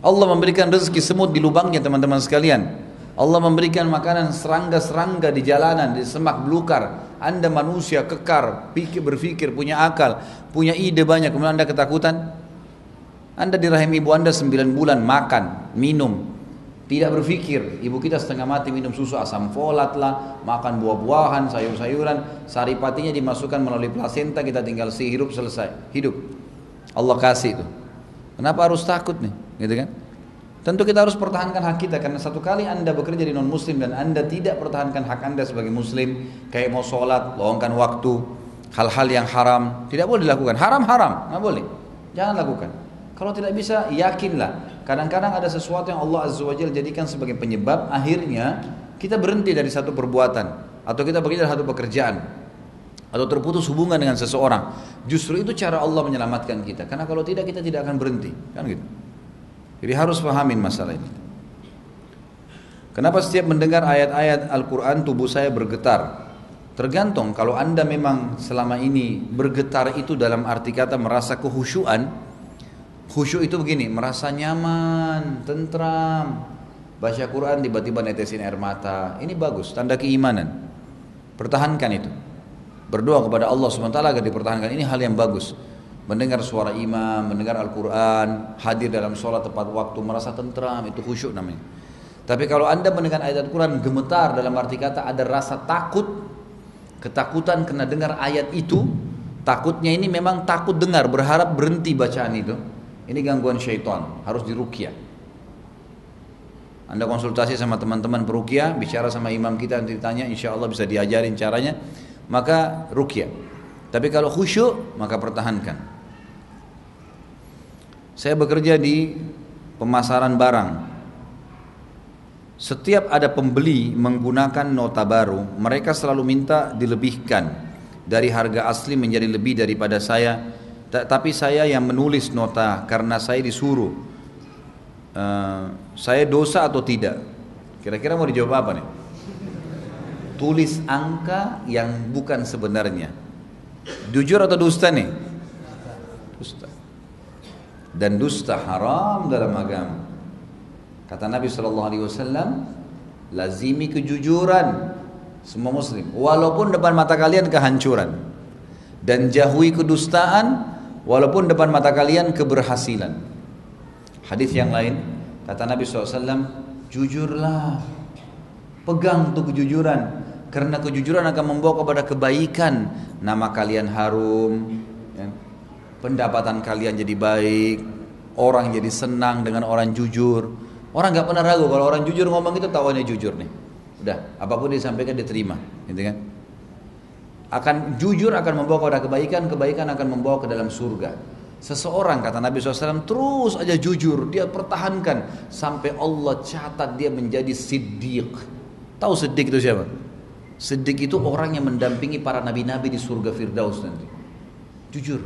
Speaker 1: Allah memberikan rezeki semut di lubangnya teman-teman sekalian. Allah memberikan makanan serangga-serangga di jalanan, di semak belukar. Anda manusia kekar, pikir berpikir, punya akal, punya ide banyak, kemudian Anda ketakutan. Anda di rahim ibu Anda 9 bulan makan, minum, tidak berpikir. Ibu kita setengah mati minum susu asam folat lah, makan buah-buahan, sayur-sayuran, saripatinya dimasukkan melalui plasenta, kita tinggal sihirup selesai, hidup. Allah kasih itu. Kenapa harus takut nih, gitu kan? Tentu kita harus pertahankan hak kita karena satu kali anda bekerja di non muslim dan anda tidak pertahankan hak anda sebagai muslim kayak mau sholat, luangkan waktu, hal-hal yang haram tidak boleh dilakukan. Haram haram, nggak boleh. Jangan lakukan. Kalau tidak bisa, yakinlah. Kadang-kadang ada sesuatu yang Allah Azza wa Jalla jadikan sebagai penyebab, akhirnya kita berhenti dari satu perbuatan. Atau kita bekerja dari satu pekerjaan. Atau terputus hubungan dengan seseorang. Justru itu cara Allah menyelamatkan kita. Karena kalau tidak, kita tidak akan berhenti. Kan gitu. Jadi harus pahamin masalah ini. Kenapa setiap mendengar ayat-ayat Al-Quran tubuh saya bergetar? Tergantung kalau anda memang selama ini bergetar itu dalam arti kata merasa kehusuan, Khusyuk itu begini, merasa nyaman, tentram. Baca Quran tiba-tiba netesin air mata. Ini bagus, tanda keimanan. Pertahankan itu. Berdoa kepada Allah SWT agar dipertahankan. Ini hal yang bagus. Mendengar suara imam, mendengar Al-Quran, hadir dalam sholat tepat waktu, merasa tentram, itu khusyuk namanya. Tapi kalau anda mendengar ayat Al-Quran gemetar dalam arti kata ada rasa takut, ketakutan kena dengar ayat itu, takutnya ini memang takut dengar, berharap berhenti bacaan itu ini gangguan syaitan, harus dirukyah. Anda konsultasi sama teman-teman perukyah, bicara sama imam kita nanti ditanya, insya Allah bisa diajarin caranya, maka rukyah. Tapi kalau khusyuk, maka pertahankan. Saya bekerja di pemasaran barang. Setiap ada pembeli menggunakan nota baru, mereka selalu minta dilebihkan dari harga asli menjadi lebih daripada saya tapi saya yang menulis nota karena saya disuruh. Uh, saya dosa atau tidak? Kira-kira mau dijawab apa nih? Tulis angka yang bukan sebenarnya. Jujur atau dusta nih? Dusta. Dan dusta haram dalam agama. Kata Nabi Shallallahu Alaihi Wasallam, lazimi kejujuran semua muslim, walaupun depan mata kalian kehancuran dan jauhi kedustaan walaupun depan mata kalian keberhasilan. Hadis yang lain kata Nabi SAW, jujurlah, pegang tuh kejujuran, karena kejujuran akan membawa kepada kebaikan. Nama kalian harum, ya. pendapatan kalian jadi baik, orang jadi senang dengan orang jujur. Orang nggak pernah ragu kalau orang jujur ngomong itu tawannya jujur nih. Udah, apa pun disampaikan diterima, gitu kan? akan jujur akan membawa kepada kebaikan, kebaikan akan membawa ke dalam surga. Seseorang kata Nabi SAW terus aja jujur, dia pertahankan sampai Allah catat dia menjadi siddiq. Tahu siddiq itu siapa? Siddiq itu orang yang mendampingi para nabi-nabi di surga Firdaus nanti. Jujur.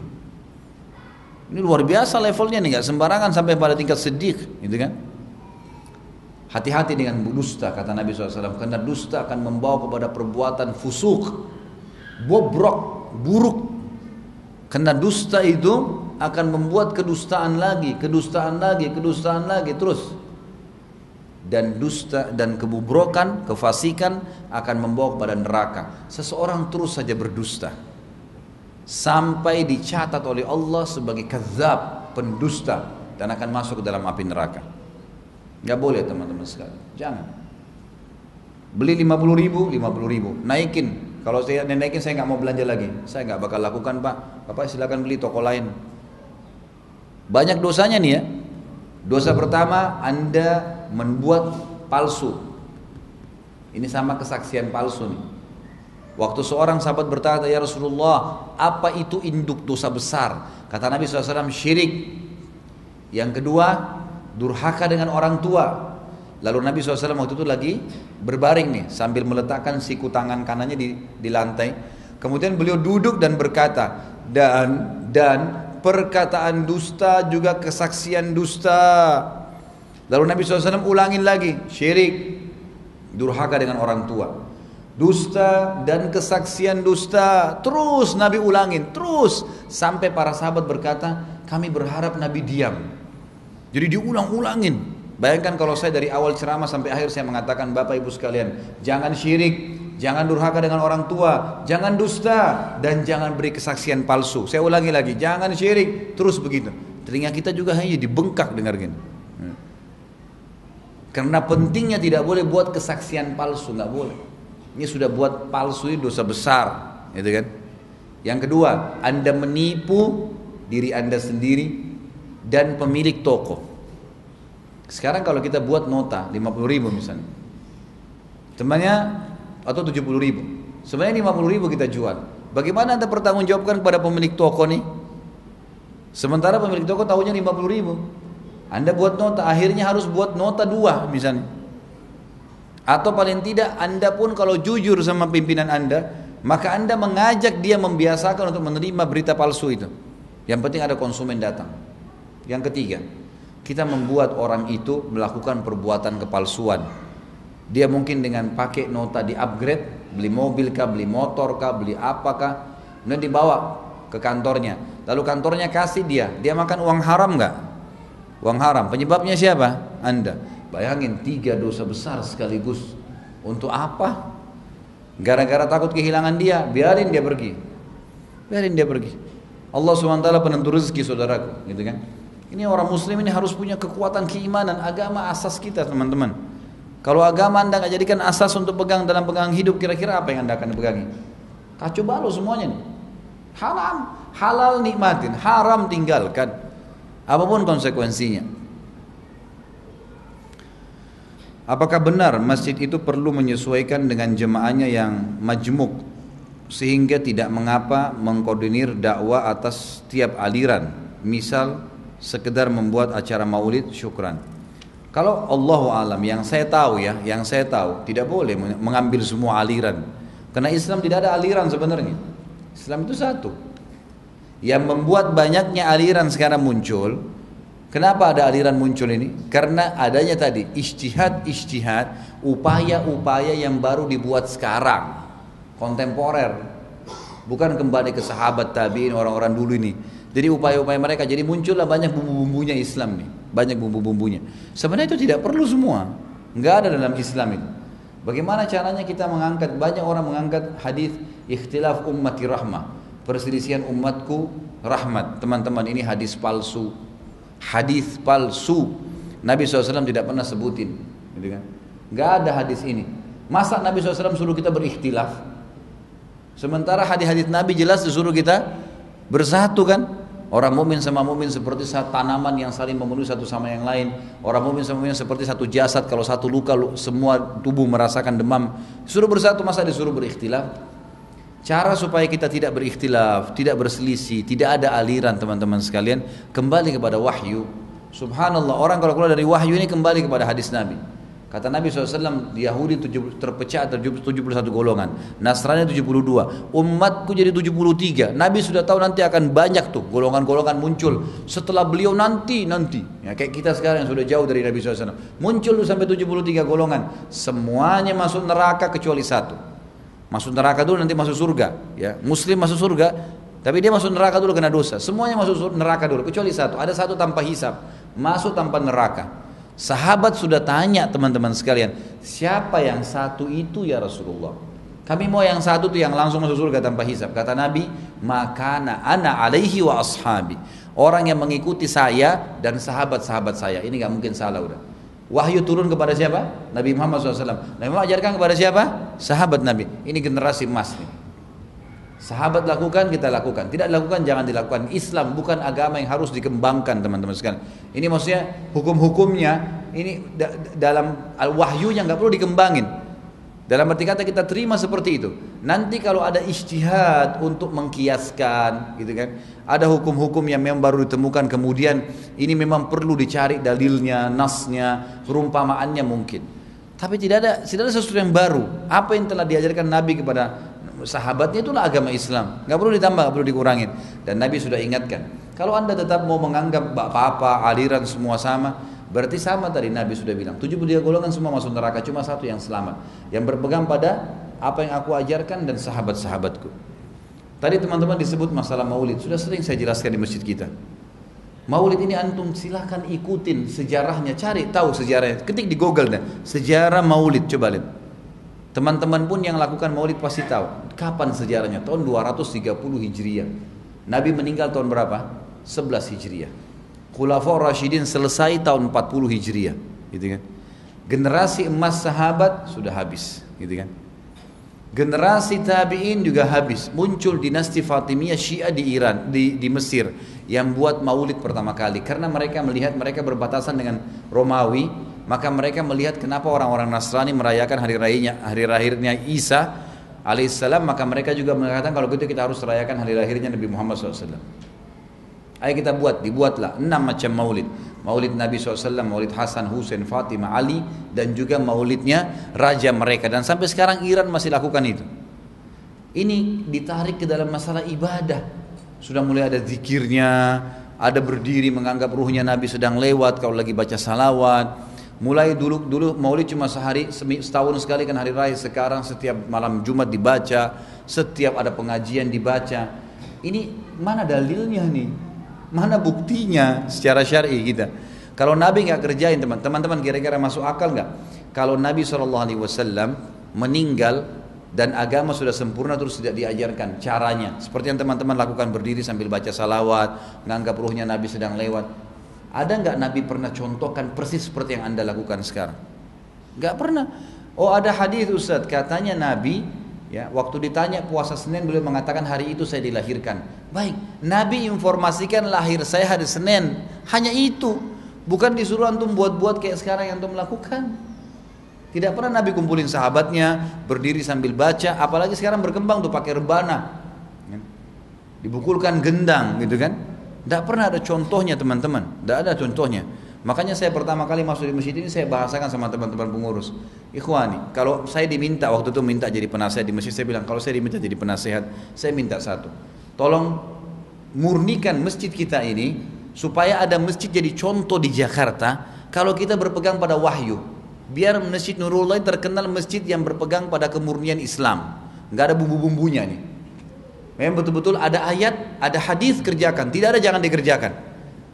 Speaker 1: Ini luar biasa levelnya nih, nggak sembarangan sampai pada tingkat siddiq, gitu kan? Hati-hati dengan dusta kata Nabi SAW karena dusta akan membawa kepada perbuatan fusuk bobrok, buruk. Karena dusta itu akan membuat kedustaan lagi, kedustaan lagi, kedustaan lagi terus. dan dusta dan kebubrokan, kefasikan akan membawa kepada neraka. Seseorang terus saja berdusta sampai dicatat oleh Allah sebagai kezab, pendusta dan akan masuk ke dalam api neraka. Gak boleh teman-teman sekali, jangan. Beli 50 ribu, 50 ribu, naikin. Kalau saya naikin saya nggak mau belanja lagi, saya nggak bakal lakukan pak. Bapak silakan beli toko lain. Banyak dosanya nih ya. Dosa pertama Anda membuat palsu. Ini sama kesaksian palsu nih. Waktu seorang sahabat bertanya, Ya Rasulullah, apa itu induk dosa besar? Kata Nabi SAW, syirik. Yang kedua, durhaka dengan orang tua. Lalu Nabi SAW waktu itu lagi berbaring nih sambil meletakkan siku tangan kanannya di, di lantai. Kemudian beliau duduk dan berkata, dan dan perkataan dusta juga kesaksian dusta. Lalu Nabi SAW ulangin lagi, syirik, durhaka dengan orang tua. Dusta dan kesaksian dusta. Terus Nabi ulangin, terus. Sampai para sahabat berkata, kami berharap Nabi diam. Jadi diulang-ulangin. Bayangkan kalau saya dari awal ceramah sampai akhir saya mengatakan Bapak Ibu sekalian, jangan syirik, Jangan durhaka dengan orang tua, jangan dusta dan jangan beri kesaksian palsu. Saya ulangi lagi, jangan syirik, terus begitu. Telinga kita juga hanya dibengkak dengar gini. Karena pentingnya tidak boleh buat kesaksian palsu, nggak boleh. Ini sudah buat palsu itu dosa besar, gitu kan? Yang kedua, Anda menipu diri Anda sendiri dan pemilik toko. Sekarang kalau kita buat nota 50 ribu misalnya, temannya atau 70 ribu. Sebenarnya 50 ribu kita jual. Bagaimana anda pertanggungjawabkan kepada pemilik toko nih? Sementara pemilik toko tahunya 50 ribu. Anda buat nota, akhirnya harus buat nota dua misalnya. Atau paling tidak Anda pun kalau jujur sama pimpinan Anda, maka Anda mengajak dia membiasakan untuk menerima berita palsu itu. Yang penting ada konsumen datang. Yang ketiga, kita membuat orang itu melakukan perbuatan kepalsuan dia mungkin dengan pakai nota di upgrade, beli mobil kah, beli motor kah, beli apa kah, kemudian dibawa ke kantornya. Lalu kantornya kasih dia, dia makan uang haram nggak? Uang haram. Penyebabnya siapa? Anda. Bayangin tiga dosa besar sekaligus. Untuk apa? Gara-gara takut kehilangan dia, biarin dia pergi. Biarin dia pergi. Allah SWT penentu rezeki saudaraku, gitu kan? Ini orang muslim ini harus punya kekuatan keimanan, agama asas kita teman-teman. Kalau agama anda nggak jadikan asas untuk pegang dalam pegangan hidup, kira-kira apa yang anda akan pegangi? Kacau balau semuanya nih. Haram, halal nikmatin, haram tinggalkan. Apa pun konsekuensinya. Apakah benar masjid itu perlu menyesuaikan dengan jemaahnya yang majmuk sehingga tidak mengapa mengkoordinir dakwah atas setiap aliran, misal sekedar membuat acara maulid syukran. Kalau Allah alam yang saya tahu ya, yang saya tahu tidak boleh mengambil semua aliran. Karena Islam tidak ada aliran sebenarnya. Islam itu satu. Yang membuat banyaknya aliran sekarang muncul, kenapa ada aliran muncul ini? Karena adanya tadi ijtihad-ijtihad, upaya-upaya yang baru dibuat sekarang, kontemporer. Bukan kembali ke sahabat tabiin orang-orang dulu ini jadi upaya-upaya mereka jadi muncullah banyak bumbu-bumbunya Islam nih, banyak bumbu-bumbunya. Sebenarnya itu tidak perlu semua, nggak ada dalam Islam itu. Bagaimana caranya kita mengangkat banyak orang mengangkat hadis ikhtilaf ummati rahmah, perselisihan umatku rahmat. Teman-teman ini hadis palsu, hadis palsu. Nabi SAW tidak pernah sebutin, gitu kan? Nggak ada hadis ini. Masa Nabi SAW suruh kita berikhtilaf? Sementara hadis-hadis Nabi jelas disuruh kita bersatu kan Orang mukmin sama mukmin seperti satu tanaman yang saling memenuhi satu sama yang lain. Orang mukmin sama mukmin seperti satu jasad kalau satu luka semua tubuh merasakan demam. Suruh bersatu masa disuruh berikhtilaf? Cara supaya kita tidak berikhtilaf, tidak berselisih, tidak ada aliran teman-teman sekalian, kembali kepada wahyu. Subhanallah, orang kalau keluar dari wahyu ini kembali kepada hadis Nabi. Kata Nabi SAW, Yahudi terpecah 71 golongan, Nasrani 72, umatku jadi 73. Nabi sudah tahu nanti akan banyak tuh golongan-golongan muncul setelah beliau nanti nanti. Ya, kayak kita sekarang yang sudah jauh dari Nabi SAW, muncul tuh sampai 73 golongan, semuanya masuk neraka kecuali satu. Masuk neraka dulu nanti masuk surga. Ya, Muslim masuk surga, tapi dia masuk neraka dulu kena dosa. Semuanya masuk neraka dulu kecuali satu. Ada satu tanpa hisap, masuk tanpa neraka. Sahabat sudah tanya teman-teman sekalian, siapa yang satu itu ya Rasulullah? Kami mau yang satu itu yang langsung masuk surga tanpa hisab. Kata Nabi, makana ana alaihi wa ashabi. Orang yang mengikuti saya dan sahabat-sahabat saya. Ini nggak mungkin salah udah. Wahyu turun kepada siapa? Nabi Muhammad SAW. Nabi Muhammad ajarkan kepada siapa? Sahabat Nabi. Ini generasi emas nih. Sahabat lakukan, kita lakukan. Tidak lakukan, jangan dilakukan. Islam bukan agama yang harus dikembangkan, teman-teman sekalian. Ini maksudnya hukum-hukumnya, ini dalam wahyunya nggak perlu dikembangin. Dalam arti kata kita terima seperti itu. Nanti kalau ada istihad untuk mengkiaskan, gitu kan? Ada hukum-hukum yang memang baru ditemukan kemudian ini memang perlu dicari dalilnya, nasnya, perumpamaannya mungkin. Tapi tidak ada tidak ada sesuatu yang baru. Apa yang telah diajarkan Nabi kepada sahabatnya itulah agama Islam. Nggak perlu ditambah, nggak perlu dikurangin. Dan Nabi sudah ingatkan, kalau anda tetap mau menganggap apa-apa aliran semua sama, berarti sama tadi Nabi sudah bilang. 73 golongan semua masuk neraka, cuma satu yang selamat. Yang berpegang pada apa yang aku ajarkan dan sahabat-sahabatku. Tadi teman-teman disebut masalah maulid, sudah sering saya jelaskan di masjid kita. Maulid ini antum silahkan ikutin sejarahnya, cari tahu sejarahnya. Ketik di Google deh, sejarah maulid, coba lihat. Teman-teman pun yang lakukan maulid pasti tahu. Kapan sejarahnya? Tahun 230 Hijriah. Nabi meninggal tahun berapa? 11 Hijriah. Khulafaur Rashidin selesai tahun 40 Hijriah. Gitu kan? Generasi emas sahabat sudah habis. Gitu kan? Generasi tabi'in juga habis. Muncul dinasti Fatimiyah Syiah di Iran, di, di Mesir yang buat maulid pertama kali karena mereka melihat mereka berbatasan dengan Romawi maka mereka melihat kenapa orang-orang Nasrani merayakan hari rayanya hari lahirnya Isa alaihissalam maka mereka juga mengatakan kalau gitu kita harus merayakan hari lahirnya Nabi Muhammad SAW ayo kita buat dibuatlah enam macam maulid. Maulid Nabi SAW maulid Hasan Husain Fatimah Ali dan juga maulidnya raja mereka. Dan sampai sekarang Iran masih lakukan itu. Ini ditarik ke dalam masalah ibadah. Sudah mulai ada zikirnya ada berdiri menganggap ruhnya Nabi sedang lewat kalau lagi baca salawat Mulai dulu dulu Maulid cuma sehari setahun sekali kan hari raya. Sekarang setiap malam Jumat dibaca, setiap ada pengajian dibaca. Ini mana dalilnya nih? Mana buktinya secara syar'i kita? Kalau Nabi nggak kerjain teman-teman kira-kira masuk akal nggak? Kalau Nabi saw meninggal dan agama sudah sempurna terus tidak diajarkan caranya seperti yang teman-teman lakukan berdiri sambil baca salawat menganggap ruhnya Nabi sedang lewat ada nggak Nabi pernah contohkan persis seperti yang anda lakukan sekarang? Nggak pernah. Oh ada hadis Ustaz, katanya Nabi ya waktu ditanya puasa Senin beliau mengatakan hari itu saya dilahirkan. Baik, Nabi informasikan lahir saya hari Senin. Hanya itu. Bukan disuruh antum buat-buat kayak sekarang yang antum lakukan. Tidak pernah Nabi kumpulin sahabatnya berdiri sambil baca, apalagi sekarang berkembang tuh pakai rebana. Ya. Dibukulkan gendang gitu kan. Tidak pernah ada contohnya teman-teman. Tidak ada contohnya. Makanya saya pertama kali masuk di masjid ini saya bahasakan sama teman-teman pengurus. Ikhwani, kalau saya diminta waktu itu minta jadi penasehat di masjid, saya bilang kalau saya diminta jadi penasehat, saya minta satu. Tolong murnikan masjid kita ini supaya ada masjid jadi contoh di Jakarta kalau kita berpegang pada wahyu. Biar Masjid Nurullah terkenal masjid yang berpegang pada kemurnian Islam. Nggak ada bumbu-bumbunya nih. Memang betul-betul ada ayat, ada hadis kerjakan, tidak ada jangan dikerjakan.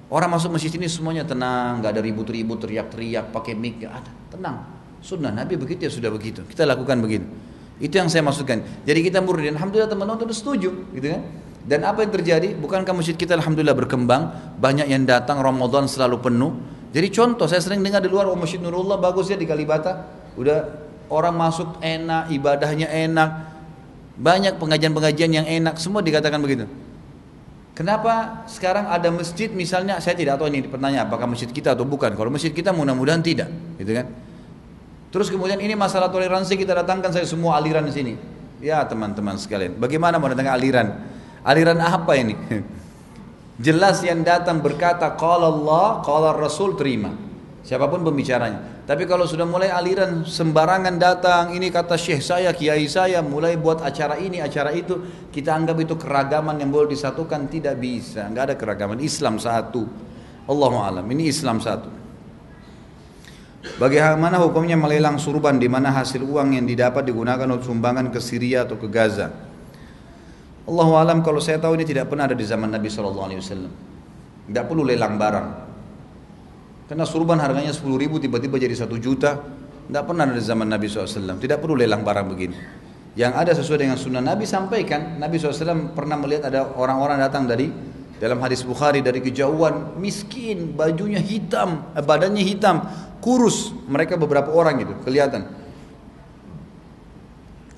Speaker 1: Orang masuk masjid ini semuanya tenang, nggak ada ribut-ribut, teriak-teriak, pakai mic, ada, tenang. Sunnah Nabi begitu ya sudah begitu. Kita lakukan begitu. Itu yang saya maksudkan. Jadi kita murid, alhamdulillah teman-teman setuju, gitu kan? Dan apa yang terjadi? Bukankah masjid kita alhamdulillah berkembang, banyak yang datang Ramadan selalu penuh. Jadi contoh saya sering dengar di luar oh Masjid Nurullah bagus ya di Kalibata, udah orang masuk enak, ibadahnya enak, banyak pengajian-pengajian yang enak, semua dikatakan begitu. Kenapa sekarang ada masjid misalnya saya tidak tahu ini pertanyaan apakah masjid kita atau bukan. Kalau masjid kita mudah-mudahan tidak, gitu kan? Terus kemudian ini masalah toleransi kita datangkan saya semua aliran di sini. Ya teman-teman sekalian, bagaimana mau datang aliran? Aliran apa ini? Jelas yang datang berkata qala Allah, qala Rasul terima. Siapa pun pembicaranya. Tapi kalau sudah mulai aliran sembarangan datang, ini kata syekh saya, kiai saya, mulai buat acara ini, acara itu, kita anggap itu keragaman yang boleh disatukan, tidak bisa. Enggak ada keragaman. Islam satu. Allahu alam. Ini Islam satu. Bagaimana hukumnya melelang surban di mana hasil uang yang didapat digunakan untuk sumbangan ke Syria atau ke Gaza? Allahu alam kalau saya tahu ini tidak pernah ada di zaman Nabi Shallallahu Alaihi Wasallam. Tidak perlu lelang barang. Karena surban harganya 10 ribu tiba-tiba jadi 1 juta. Tidak pernah ada di zaman Nabi SAW. Tidak perlu lelang barang begini. Yang ada sesuai dengan sunnah Nabi sampaikan. Nabi SAW pernah melihat ada orang-orang datang dari dalam hadis Bukhari dari kejauhan miskin, bajunya hitam, eh, badannya hitam, kurus. Mereka beberapa orang gitu kelihatan.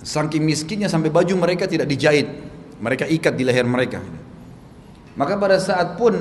Speaker 1: Saking miskinnya sampai baju mereka tidak dijahit. Mereka ikat di leher mereka. Maka pada saat pun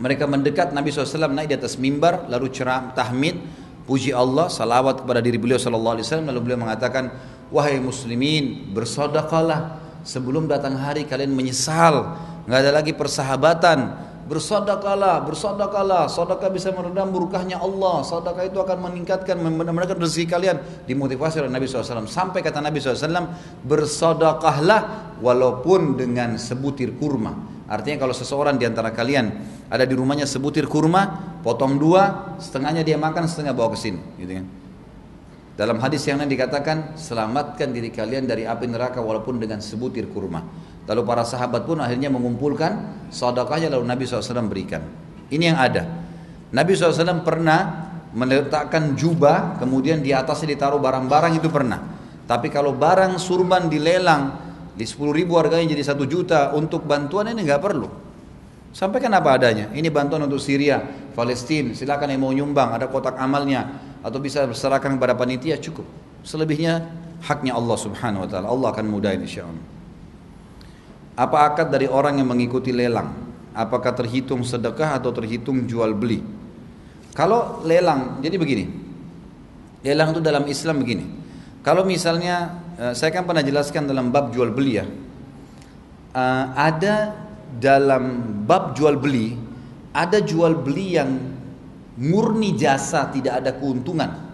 Speaker 1: mereka mendekat Nabi SAW naik di atas mimbar lalu ceram tahmid puji Allah salawat kepada diri beliau SAW lalu beliau mengatakan wahai muslimin bersodakalah sebelum datang hari kalian menyesal nggak ada lagi persahabatan bersodakalah, bersodakalah. Sodakah bisa meredam murkahnya Allah. Sodakah itu akan meningkatkan, menambahkan rezeki kalian. Dimotivasi oleh Nabi SAW. Sampai kata Nabi SAW, bersodakahlah walaupun dengan sebutir kurma. Artinya kalau seseorang di antara kalian ada di rumahnya sebutir kurma, potong dua, setengahnya dia makan, setengah bawa ke sini. Gitu kan. Dalam hadis yang lain dikatakan, selamatkan diri kalian dari api neraka walaupun dengan sebutir kurma. Lalu para sahabat pun akhirnya mengumpulkan sedekahnya lalu Nabi SAW berikan. Ini yang ada. Nabi SAW pernah meletakkan jubah kemudian di atasnya ditaruh barang-barang itu pernah. Tapi kalau barang surban dilelang di 10 ribu harganya jadi satu juta untuk bantuan ini nggak perlu. Sampaikan apa adanya. Ini bantuan untuk Syria, Palestina. Silakan yang mau nyumbang, ada kotak amalnya atau bisa berserahkan kepada panitia cukup. Selebihnya haknya Allah Subhanahu wa taala. Allah akan mudahin insyaallah. Apa akad dari orang yang mengikuti lelang? Apakah terhitung sedekah atau terhitung jual beli? Kalau lelang, jadi begini. Lelang itu dalam Islam begini. Kalau misalnya, saya kan pernah jelaskan dalam bab jual beli ya. Eh, ada dalam bab jual beli, ada jual beli yang murni jasa tidak ada keuntungan.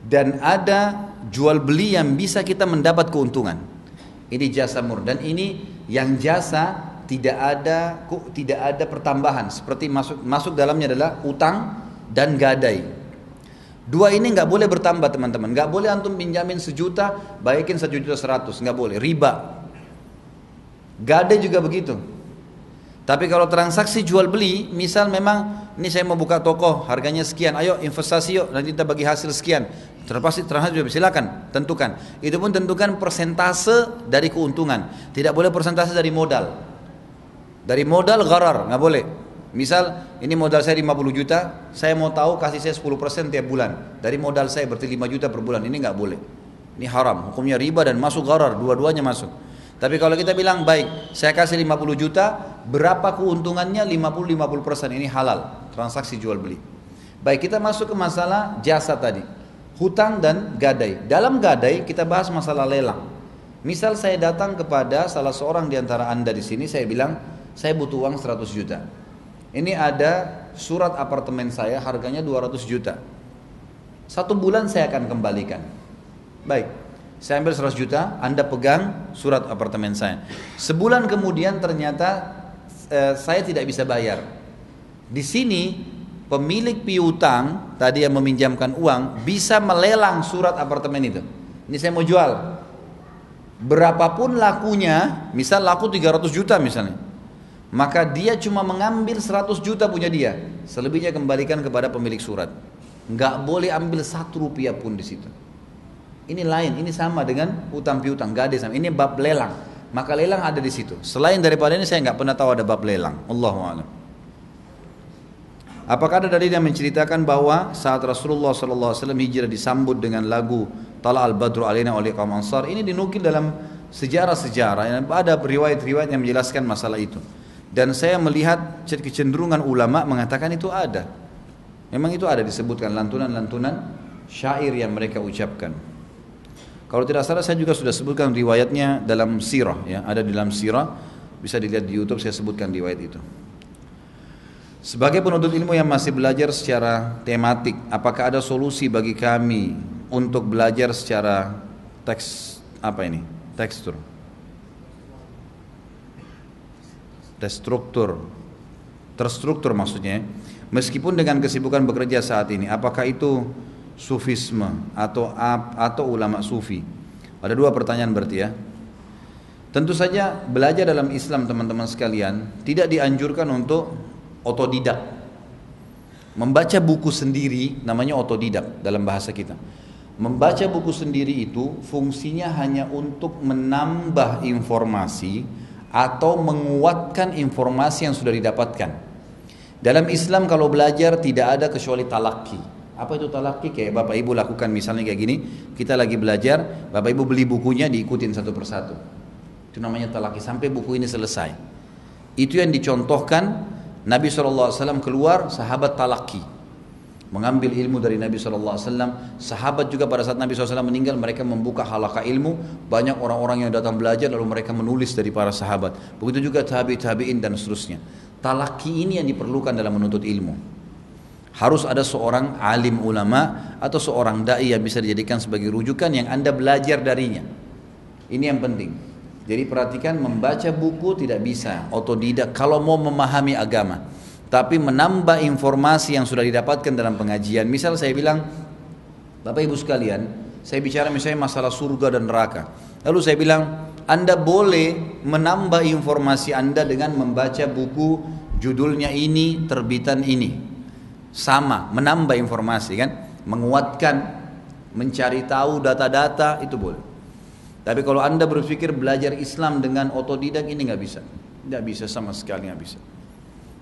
Speaker 1: Dan ada jual beli yang bisa kita mendapat keuntungan. Ini jasa murni dan ini yang jasa tidak ada tidak ada pertambahan seperti masuk masuk dalamnya adalah utang dan gadai. Dua ini nggak boleh bertambah teman-teman. Nggak boleh antum pinjamin sejuta, baikin satu juta seratus, nggak boleh. Riba. Gadai juga begitu. Tapi kalau transaksi jual beli, misal memang ini saya mau buka toko, harganya sekian, ayo investasi yuk, nanti kita bagi hasil sekian. Terpasti transaksi juga silakan tentukan. Itu pun tentukan persentase dari keuntungan. Tidak boleh persentase dari modal. Dari modal gharar, nggak boleh. Misal ini modal saya 50 juta, saya mau tahu kasih saya 10% tiap bulan. Dari modal saya berarti 5 juta per bulan, ini nggak boleh. Ini haram, hukumnya riba dan masuk gharar, dua-duanya masuk. Tapi kalau kita bilang baik, saya kasih 50 juta, berapa keuntungannya 50-50 persen ini halal, transaksi jual beli. Baik kita masuk ke masalah jasa tadi, hutang dan gadai. Dalam gadai kita bahas masalah lelang. Misal saya datang kepada salah seorang di antara anda di sini, saya bilang saya butuh uang 100 juta. Ini ada surat apartemen saya harganya 200 juta. Satu bulan saya akan kembalikan. Baik, saya ambil 100 juta, Anda pegang surat apartemen saya. Sebulan kemudian ternyata eh, saya tidak bisa bayar. Di sini pemilik piutang tadi yang meminjamkan uang bisa melelang surat apartemen itu. Ini saya mau jual. Berapapun lakunya, misal laku 300 juta misalnya. Maka dia cuma mengambil 100 juta punya dia. Selebihnya kembalikan kepada pemilik surat. Nggak boleh ambil satu rupiah pun di situ. Ini lain, ini sama dengan utang piutang, gak ada sama. Ini bab lelang. Maka lelang ada di situ. Selain daripada ini saya nggak pernah tahu ada bab lelang. Allahu a'lam. Apakah ada dalil yang menceritakan bahwa saat Rasulullah SAW hijrah disambut dengan lagu Tala al-Badru alina oleh kaum Ansar ini dinukil dalam sejarah-sejarah ada riwayat-riwayat yang menjelaskan masalah itu dan saya melihat kecenderungan ulama mengatakan itu ada memang itu ada disebutkan lantunan-lantunan syair yang mereka ucapkan kalau tidak salah saya juga sudah sebutkan riwayatnya dalam sirah ya, ada di dalam sirah, bisa dilihat di YouTube saya sebutkan riwayat itu. Sebagai penuntut ilmu yang masih belajar secara tematik, apakah ada solusi bagi kami untuk belajar secara teks apa ini? Tekstur. Terstruktur. Terstruktur maksudnya. Meskipun dengan kesibukan bekerja saat ini, apakah itu sufisme atau atau ulama sufi? Ada dua pertanyaan berarti ya. Tentu saja belajar dalam Islam teman-teman sekalian tidak dianjurkan untuk otodidak. Membaca buku sendiri namanya otodidak dalam bahasa kita. Membaca buku sendiri itu fungsinya hanya untuk menambah informasi atau menguatkan informasi yang sudah didapatkan. Dalam Islam kalau belajar tidak ada kecuali talaki. Apa itu talaki? Kayak Bapak Ibu lakukan misalnya kayak gini, kita lagi belajar, Bapak Ibu beli bukunya diikutin satu persatu. Itu namanya talaki sampai buku ini selesai. Itu yang dicontohkan Nabi SAW keluar sahabat talaki mengambil ilmu dari Nabi SAW. Sahabat juga pada saat Nabi SAW meninggal mereka membuka halaka ilmu. Banyak orang-orang yang datang belajar lalu mereka menulis dari para sahabat. Begitu juga tabi tabiin dan seterusnya. Talaki ini yang diperlukan dalam menuntut ilmu. Harus ada seorang alim ulama atau seorang dai yang bisa dijadikan sebagai rujukan yang anda belajar darinya. Ini yang penting. Jadi perhatikan membaca buku tidak bisa otodidak kalau mau memahami agama tapi menambah informasi yang sudah didapatkan dalam pengajian. Misal saya bilang, Bapak Ibu sekalian, saya bicara misalnya masalah surga dan neraka. Lalu saya bilang, Anda boleh menambah informasi Anda dengan membaca buku judulnya ini, terbitan ini. Sama, menambah informasi kan, menguatkan, mencari tahu data-data itu boleh. Tapi kalau Anda berpikir belajar Islam dengan otodidak ini nggak bisa. Nggak bisa sama sekali nggak bisa.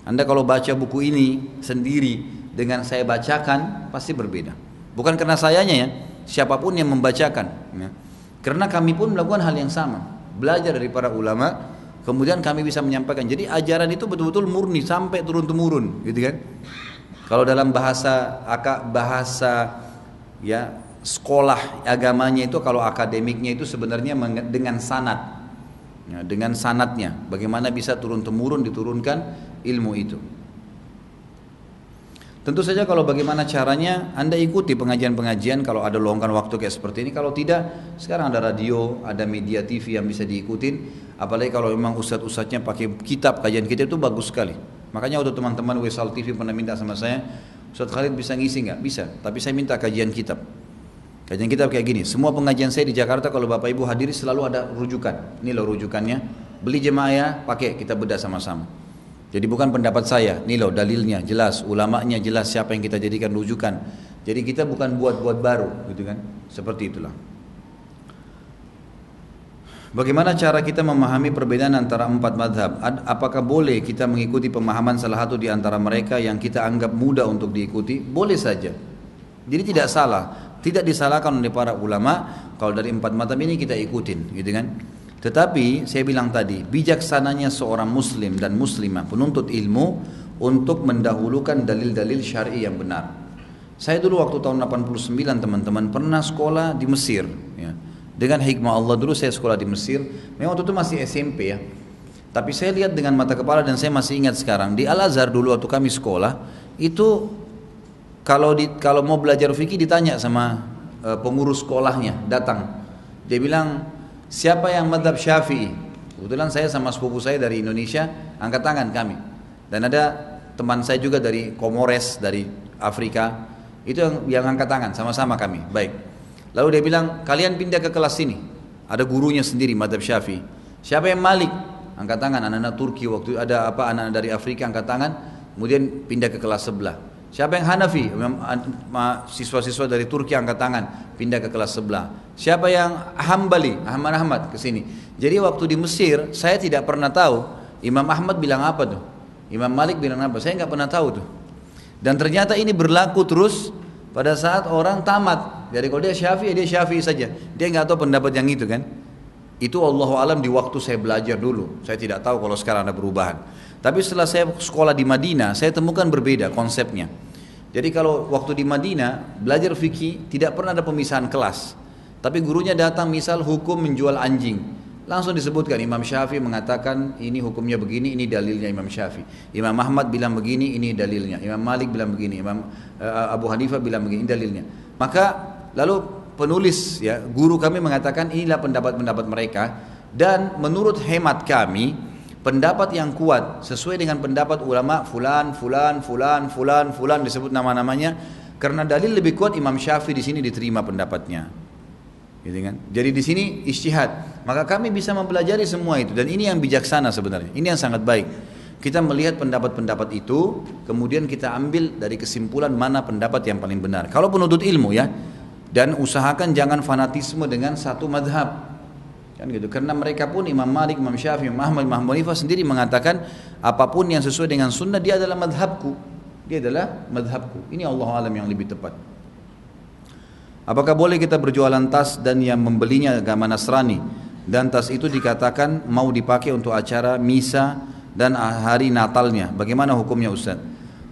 Speaker 1: Anda kalau baca buku ini sendiri dengan saya bacakan pasti berbeda. Bukan karena sayanya ya, siapa pun yang membacakan. Ya. Karena kami pun melakukan hal yang sama, belajar dari para ulama, kemudian kami bisa menyampaikan. Jadi ajaran itu betul-betul murni sampai turun temurun, gitu kan? Kalau dalam bahasa bahasa ya sekolah agamanya itu kalau akademiknya itu sebenarnya dengan sanat ya, dengan sanatnya bagaimana bisa turun temurun diturunkan ilmu itu tentu saja kalau bagaimana caranya anda ikuti pengajian-pengajian kalau ada luangkan waktu kayak seperti ini kalau tidak sekarang ada radio ada media TV yang bisa diikutin apalagi kalau memang ustadz-ustadznya pakai kitab kajian kita itu bagus sekali makanya waktu teman-teman Wesal TV pernah minta sama saya Ustadz Khalid bisa ngisi nggak? Bisa, tapi saya minta kajian kitab Kajian kitab kayak gini, semua pengajian saya di Jakarta kalau Bapak Ibu hadiri selalu ada rujukan. Ini loh rujukannya. Beli jemaah ya, pakai kita bedah sama-sama. Jadi bukan pendapat saya, ini loh dalilnya jelas, ulamanya jelas siapa yang kita jadikan rujukan. Jadi kita bukan buat-buat baru, gitu kan? Seperti itulah. Bagaimana cara kita memahami perbedaan antara empat madhab? Apakah boleh kita mengikuti pemahaman salah satu di antara mereka yang kita anggap mudah untuk diikuti? Boleh saja. Jadi tidak salah. Tidak disalahkan oleh para ulama kalau dari empat mata ini kita ikutin, gitu kan? Tetapi saya bilang tadi, bijaksananya seorang muslim dan muslimah penuntut ilmu untuk mendahulukan dalil-dalil syar'i yang benar. Saya dulu waktu tahun 89 teman-teman pernah sekolah di Mesir ya. Dengan hikmah Allah dulu saya sekolah di Mesir. Memang waktu itu masih SMP ya. Tapi saya lihat dengan mata kepala dan saya masih ingat sekarang di Al Azhar dulu waktu kami sekolah itu kalau di, kalau mau belajar fikih ditanya sama e, pengurus sekolahnya datang dia bilang siapa yang madhab syafi'i? Kebetulan saya sama sepupu saya dari Indonesia angkat tangan kami. Dan ada teman saya juga dari Komores dari Afrika. Itu yang, yang angkat tangan sama-sama kami. Baik. Lalu dia bilang kalian pindah ke kelas sini. Ada gurunya sendiri madhab syafi'i. Siapa yang malik? Angkat tangan anak-anak Turki waktu ada apa anak-anak dari Afrika angkat tangan. Kemudian pindah ke kelas sebelah. Siapa yang Hanafi? Siswa-siswa dari Turki angkat tangan, pindah ke kelas sebelah. Siapa yang Hambali? Ahmad Ahmad ke sini. Jadi waktu di Mesir, saya tidak pernah tahu Imam Ahmad bilang apa tuh. Imam Malik bilang apa? Saya nggak pernah tahu tuh. Dan ternyata ini berlaku terus pada saat orang tamat. Jadi kalau dia Syafi'i, dia Syafi'i saja. Dia nggak tahu pendapat yang itu kan. Itu Allah alam di waktu saya belajar dulu. Saya tidak tahu kalau sekarang ada perubahan. Tapi setelah saya sekolah di Madinah, saya temukan berbeda konsepnya. Jadi kalau waktu di Madinah belajar fikih tidak pernah ada pemisahan kelas. Tapi gurunya datang misal hukum menjual anjing. Langsung disebutkan Imam Syafi'i mengatakan ini hukumnya begini, ini dalilnya Imam Syafi'i. Imam Ahmad bilang begini, ini dalilnya. Imam Malik bilang begini, Imam uh, Abu Hanifah bilang begini, ini dalilnya. Maka lalu penulis ya guru kami mengatakan inilah pendapat-pendapat mereka dan menurut hemat kami pendapat yang kuat sesuai dengan pendapat ulama fulan fulan fulan fulan fulan disebut nama-namanya karena dalil lebih kuat Imam Syafi'i di sini diterima pendapatnya gitu kan jadi di sini istihad maka kami bisa mempelajari semua itu dan ini yang bijaksana sebenarnya ini yang sangat baik Kita melihat pendapat-pendapat itu, kemudian kita ambil dari kesimpulan mana pendapat yang paling benar. Kalau penuntut ilmu ya, dan usahakan jangan fanatisme dengan satu madhab. Kan gitu. Karena mereka pun Imam Malik, Imam Syafi'i, Imam Ahmad, Imam Hanifah sendiri mengatakan apa pun yang sesuai dengan sunnah dia adalah madhabku. Dia adalah madhabku. Ini Allah alam yang lebih tepat. Apakah boleh kita berjualan tas dan yang membelinya agama Nasrani dan tas itu dikatakan mau dipakai untuk acara misa dan hari Natalnya. Bagaimana hukumnya Ustaz?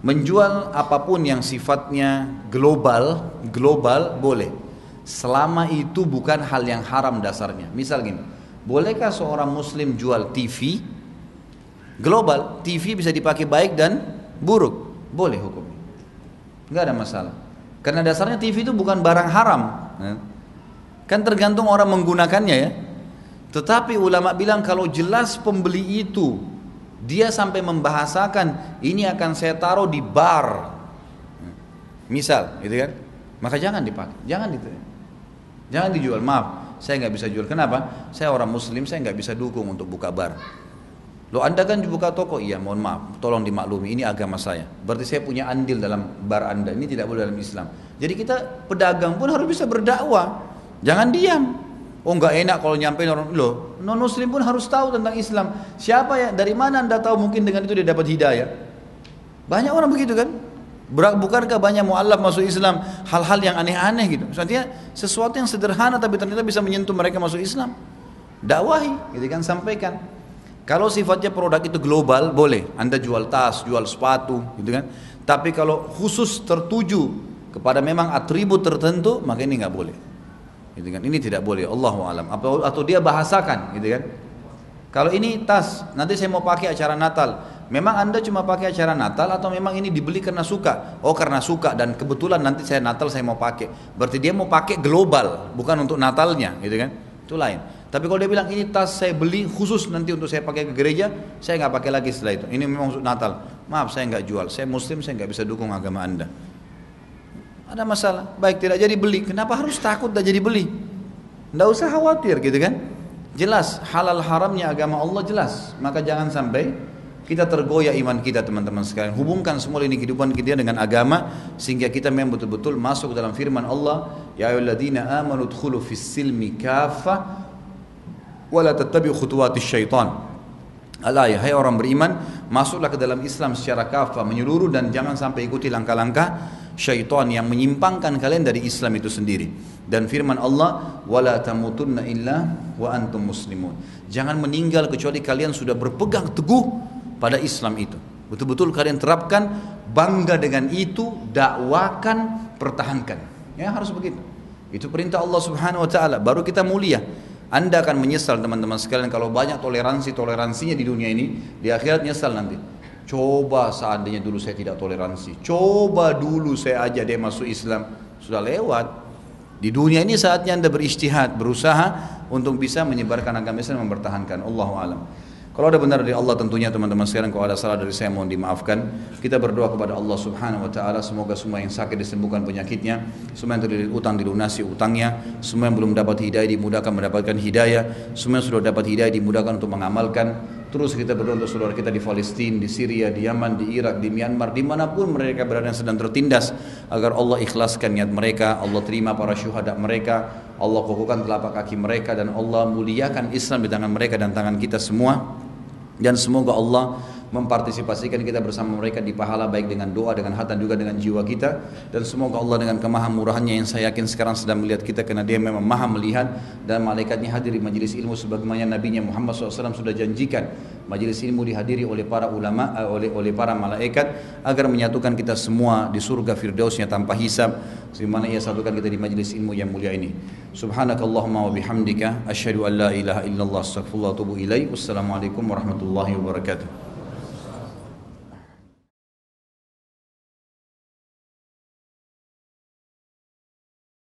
Speaker 1: Menjual apa pun yang sifatnya global, global boleh. Selama itu bukan hal yang haram dasarnya. Misal gini, bolehkah seorang muslim jual TV? Global, TV bisa dipakai baik dan buruk. Boleh hukumnya. Enggak ada masalah. Karena dasarnya TV itu bukan barang haram. Kan tergantung orang menggunakannya ya. Tetapi ulama bilang kalau jelas pembeli itu dia sampai membahasakan ini akan saya taruh di bar. Misal, gitu kan? Maka jangan dipakai, jangan itu. Jangan dijual. Maaf, saya nggak bisa jual. Kenapa? Saya orang Muslim, saya nggak bisa dukung untuk buka bar. Lo anda kan buka toko, iya mohon maaf, tolong dimaklumi, ini agama saya. Berarti saya punya andil dalam bar anda, ini tidak boleh dalam Islam. Jadi kita pedagang pun harus bisa berdakwah, jangan diam. Oh nggak enak kalau nyampe orang loh non muslim pun harus tahu tentang Islam. Siapa ya dari mana anda tahu mungkin dengan itu dia dapat hidayah? Banyak orang begitu kan? Bukankah banyak mualaf masuk Islam hal-hal yang aneh-aneh gitu? Artinya sesuatu yang sederhana tapi ternyata bisa menyentuh mereka masuk Islam. Dakwahi, gitu kan sampaikan. Kalau sifatnya produk itu global boleh, Anda jual tas, jual sepatu, gitu kan. Tapi kalau khusus tertuju kepada memang atribut tertentu, maka ini nggak boleh. Gitu kan? Ini tidak boleh. Allah alam. Atau atau dia bahasakan gitu kan? Kalau ini tas nanti saya mau pakai acara Natal. Memang anda cuma pakai acara Natal atau memang ini dibeli karena suka? Oh karena suka. Dan kebetulan nanti saya Natal saya mau pakai. Berarti dia mau pakai global bukan untuk Natalnya gitu kan? Itu lain tapi kalau dia bilang ini tas saya beli khusus nanti untuk saya pakai ke gereja saya nggak pakai lagi setelah itu ini memang untuk Natal maaf saya nggak jual saya Muslim saya nggak bisa dukung agama anda ada masalah. Baik tidak jadi beli. Kenapa harus takut tidak jadi beli? Tidak usah khawatir gitu kan. Jelas halal haramnya agama Allah jelas. Maka jangan sampai kita tergoyah iman kita teman-teman sekalian. Hubungkan semua ini kehidupan kita dengan agama sehingga kita memang betul-betul masuk dalam firman Allah, ya ayyuhalladzina amanu dkhulu fis silmi kafa wa la tattabi'u khutuwatis syaitan. Ya hai orang beriman, masuklah ke dalam Islam secara kafah menyeluruh dan jangan sampai ikuti langkah-langkah syaitan yang menyimpangkan kalian dari Islam itu sendiri. Dan firman Allah, "Wala tamutunna illa wa antum muslimun." Jangan meninggal kecuali kalian sudah berpegang teguh pada Islam itu. Betul-betul kalian terapkan, bangga dengan itu, dakwakan, pertahankan. Ya harus begitu. Itu perintah Allah Subhanahu wa taala, baru kita mulia. Anda akan menyesal teman-teman sekalian kalau banyak toleransi toleransinya di dunia ini, di akhirat nyesal nanti. Coba seandainya dulu saya tidak toleransi. Coba dulu saya aja dia masuk Islam. Sudah lewat. Di dunia ini saatnya anda beristihad, berusaha untuk bisa menyebarkan agama Islam dan mempertahankan. Allah alam. Kalau ada benar dari Allah tentunya teman-teman sekarang kalau ada salah dari saya mohon dimaafkan. Kita berdoa kepada Allah Subhanahu wa taala semoga semua yang sakit disembuhkan penyakitnya, semua yang terlilit utang dilunasi utangnya, semua yang belum dapat hidayah dimudahkan mendapatkan hidayah, semua yang sudah dapat hidayah dimudahkan untuk mengamalkan. Terus kita berdoa untuk saudara kita di Palestina, di Syria, di Yaman, di Irak, di Myanmar, di mana pun mereka berada yang sedang tertindas agar Allah ikhlaskan niat mereka, Allah terima para syuhada mereka, Allah kokohkan telapak kaki mereka dan Allah muliakan Islam di tangan mereka dan tangan kita semua dan semoga Allah mempartisipasikan kita bersama mereka di pahala baik dengan doa, dengan hati juga dengan jiwa kita. Dan semoga Allah dengan kemahamurahannya yang saya yakin sekarang sedang melihat kita karena dia memang maha melihat. Dan malaikatnya hadir di majelis ilmu sebagaimana nabinya Muhammad SAW sudah janjikan. Majelis ilmu dihadiri oleh para ulama uh, oleh oleh para malaikat agar menyatukan kita semua di surga firdausnya tanpa hisab. Sebagaimana ia satukan kita di majelis ilmu yang mulia ini. Subhanakallahumma wa bihamdika asyhadu an la ilaha illallah astaghfirullah wa atubu wassalamualaikum warahmatullahi wabarakatuh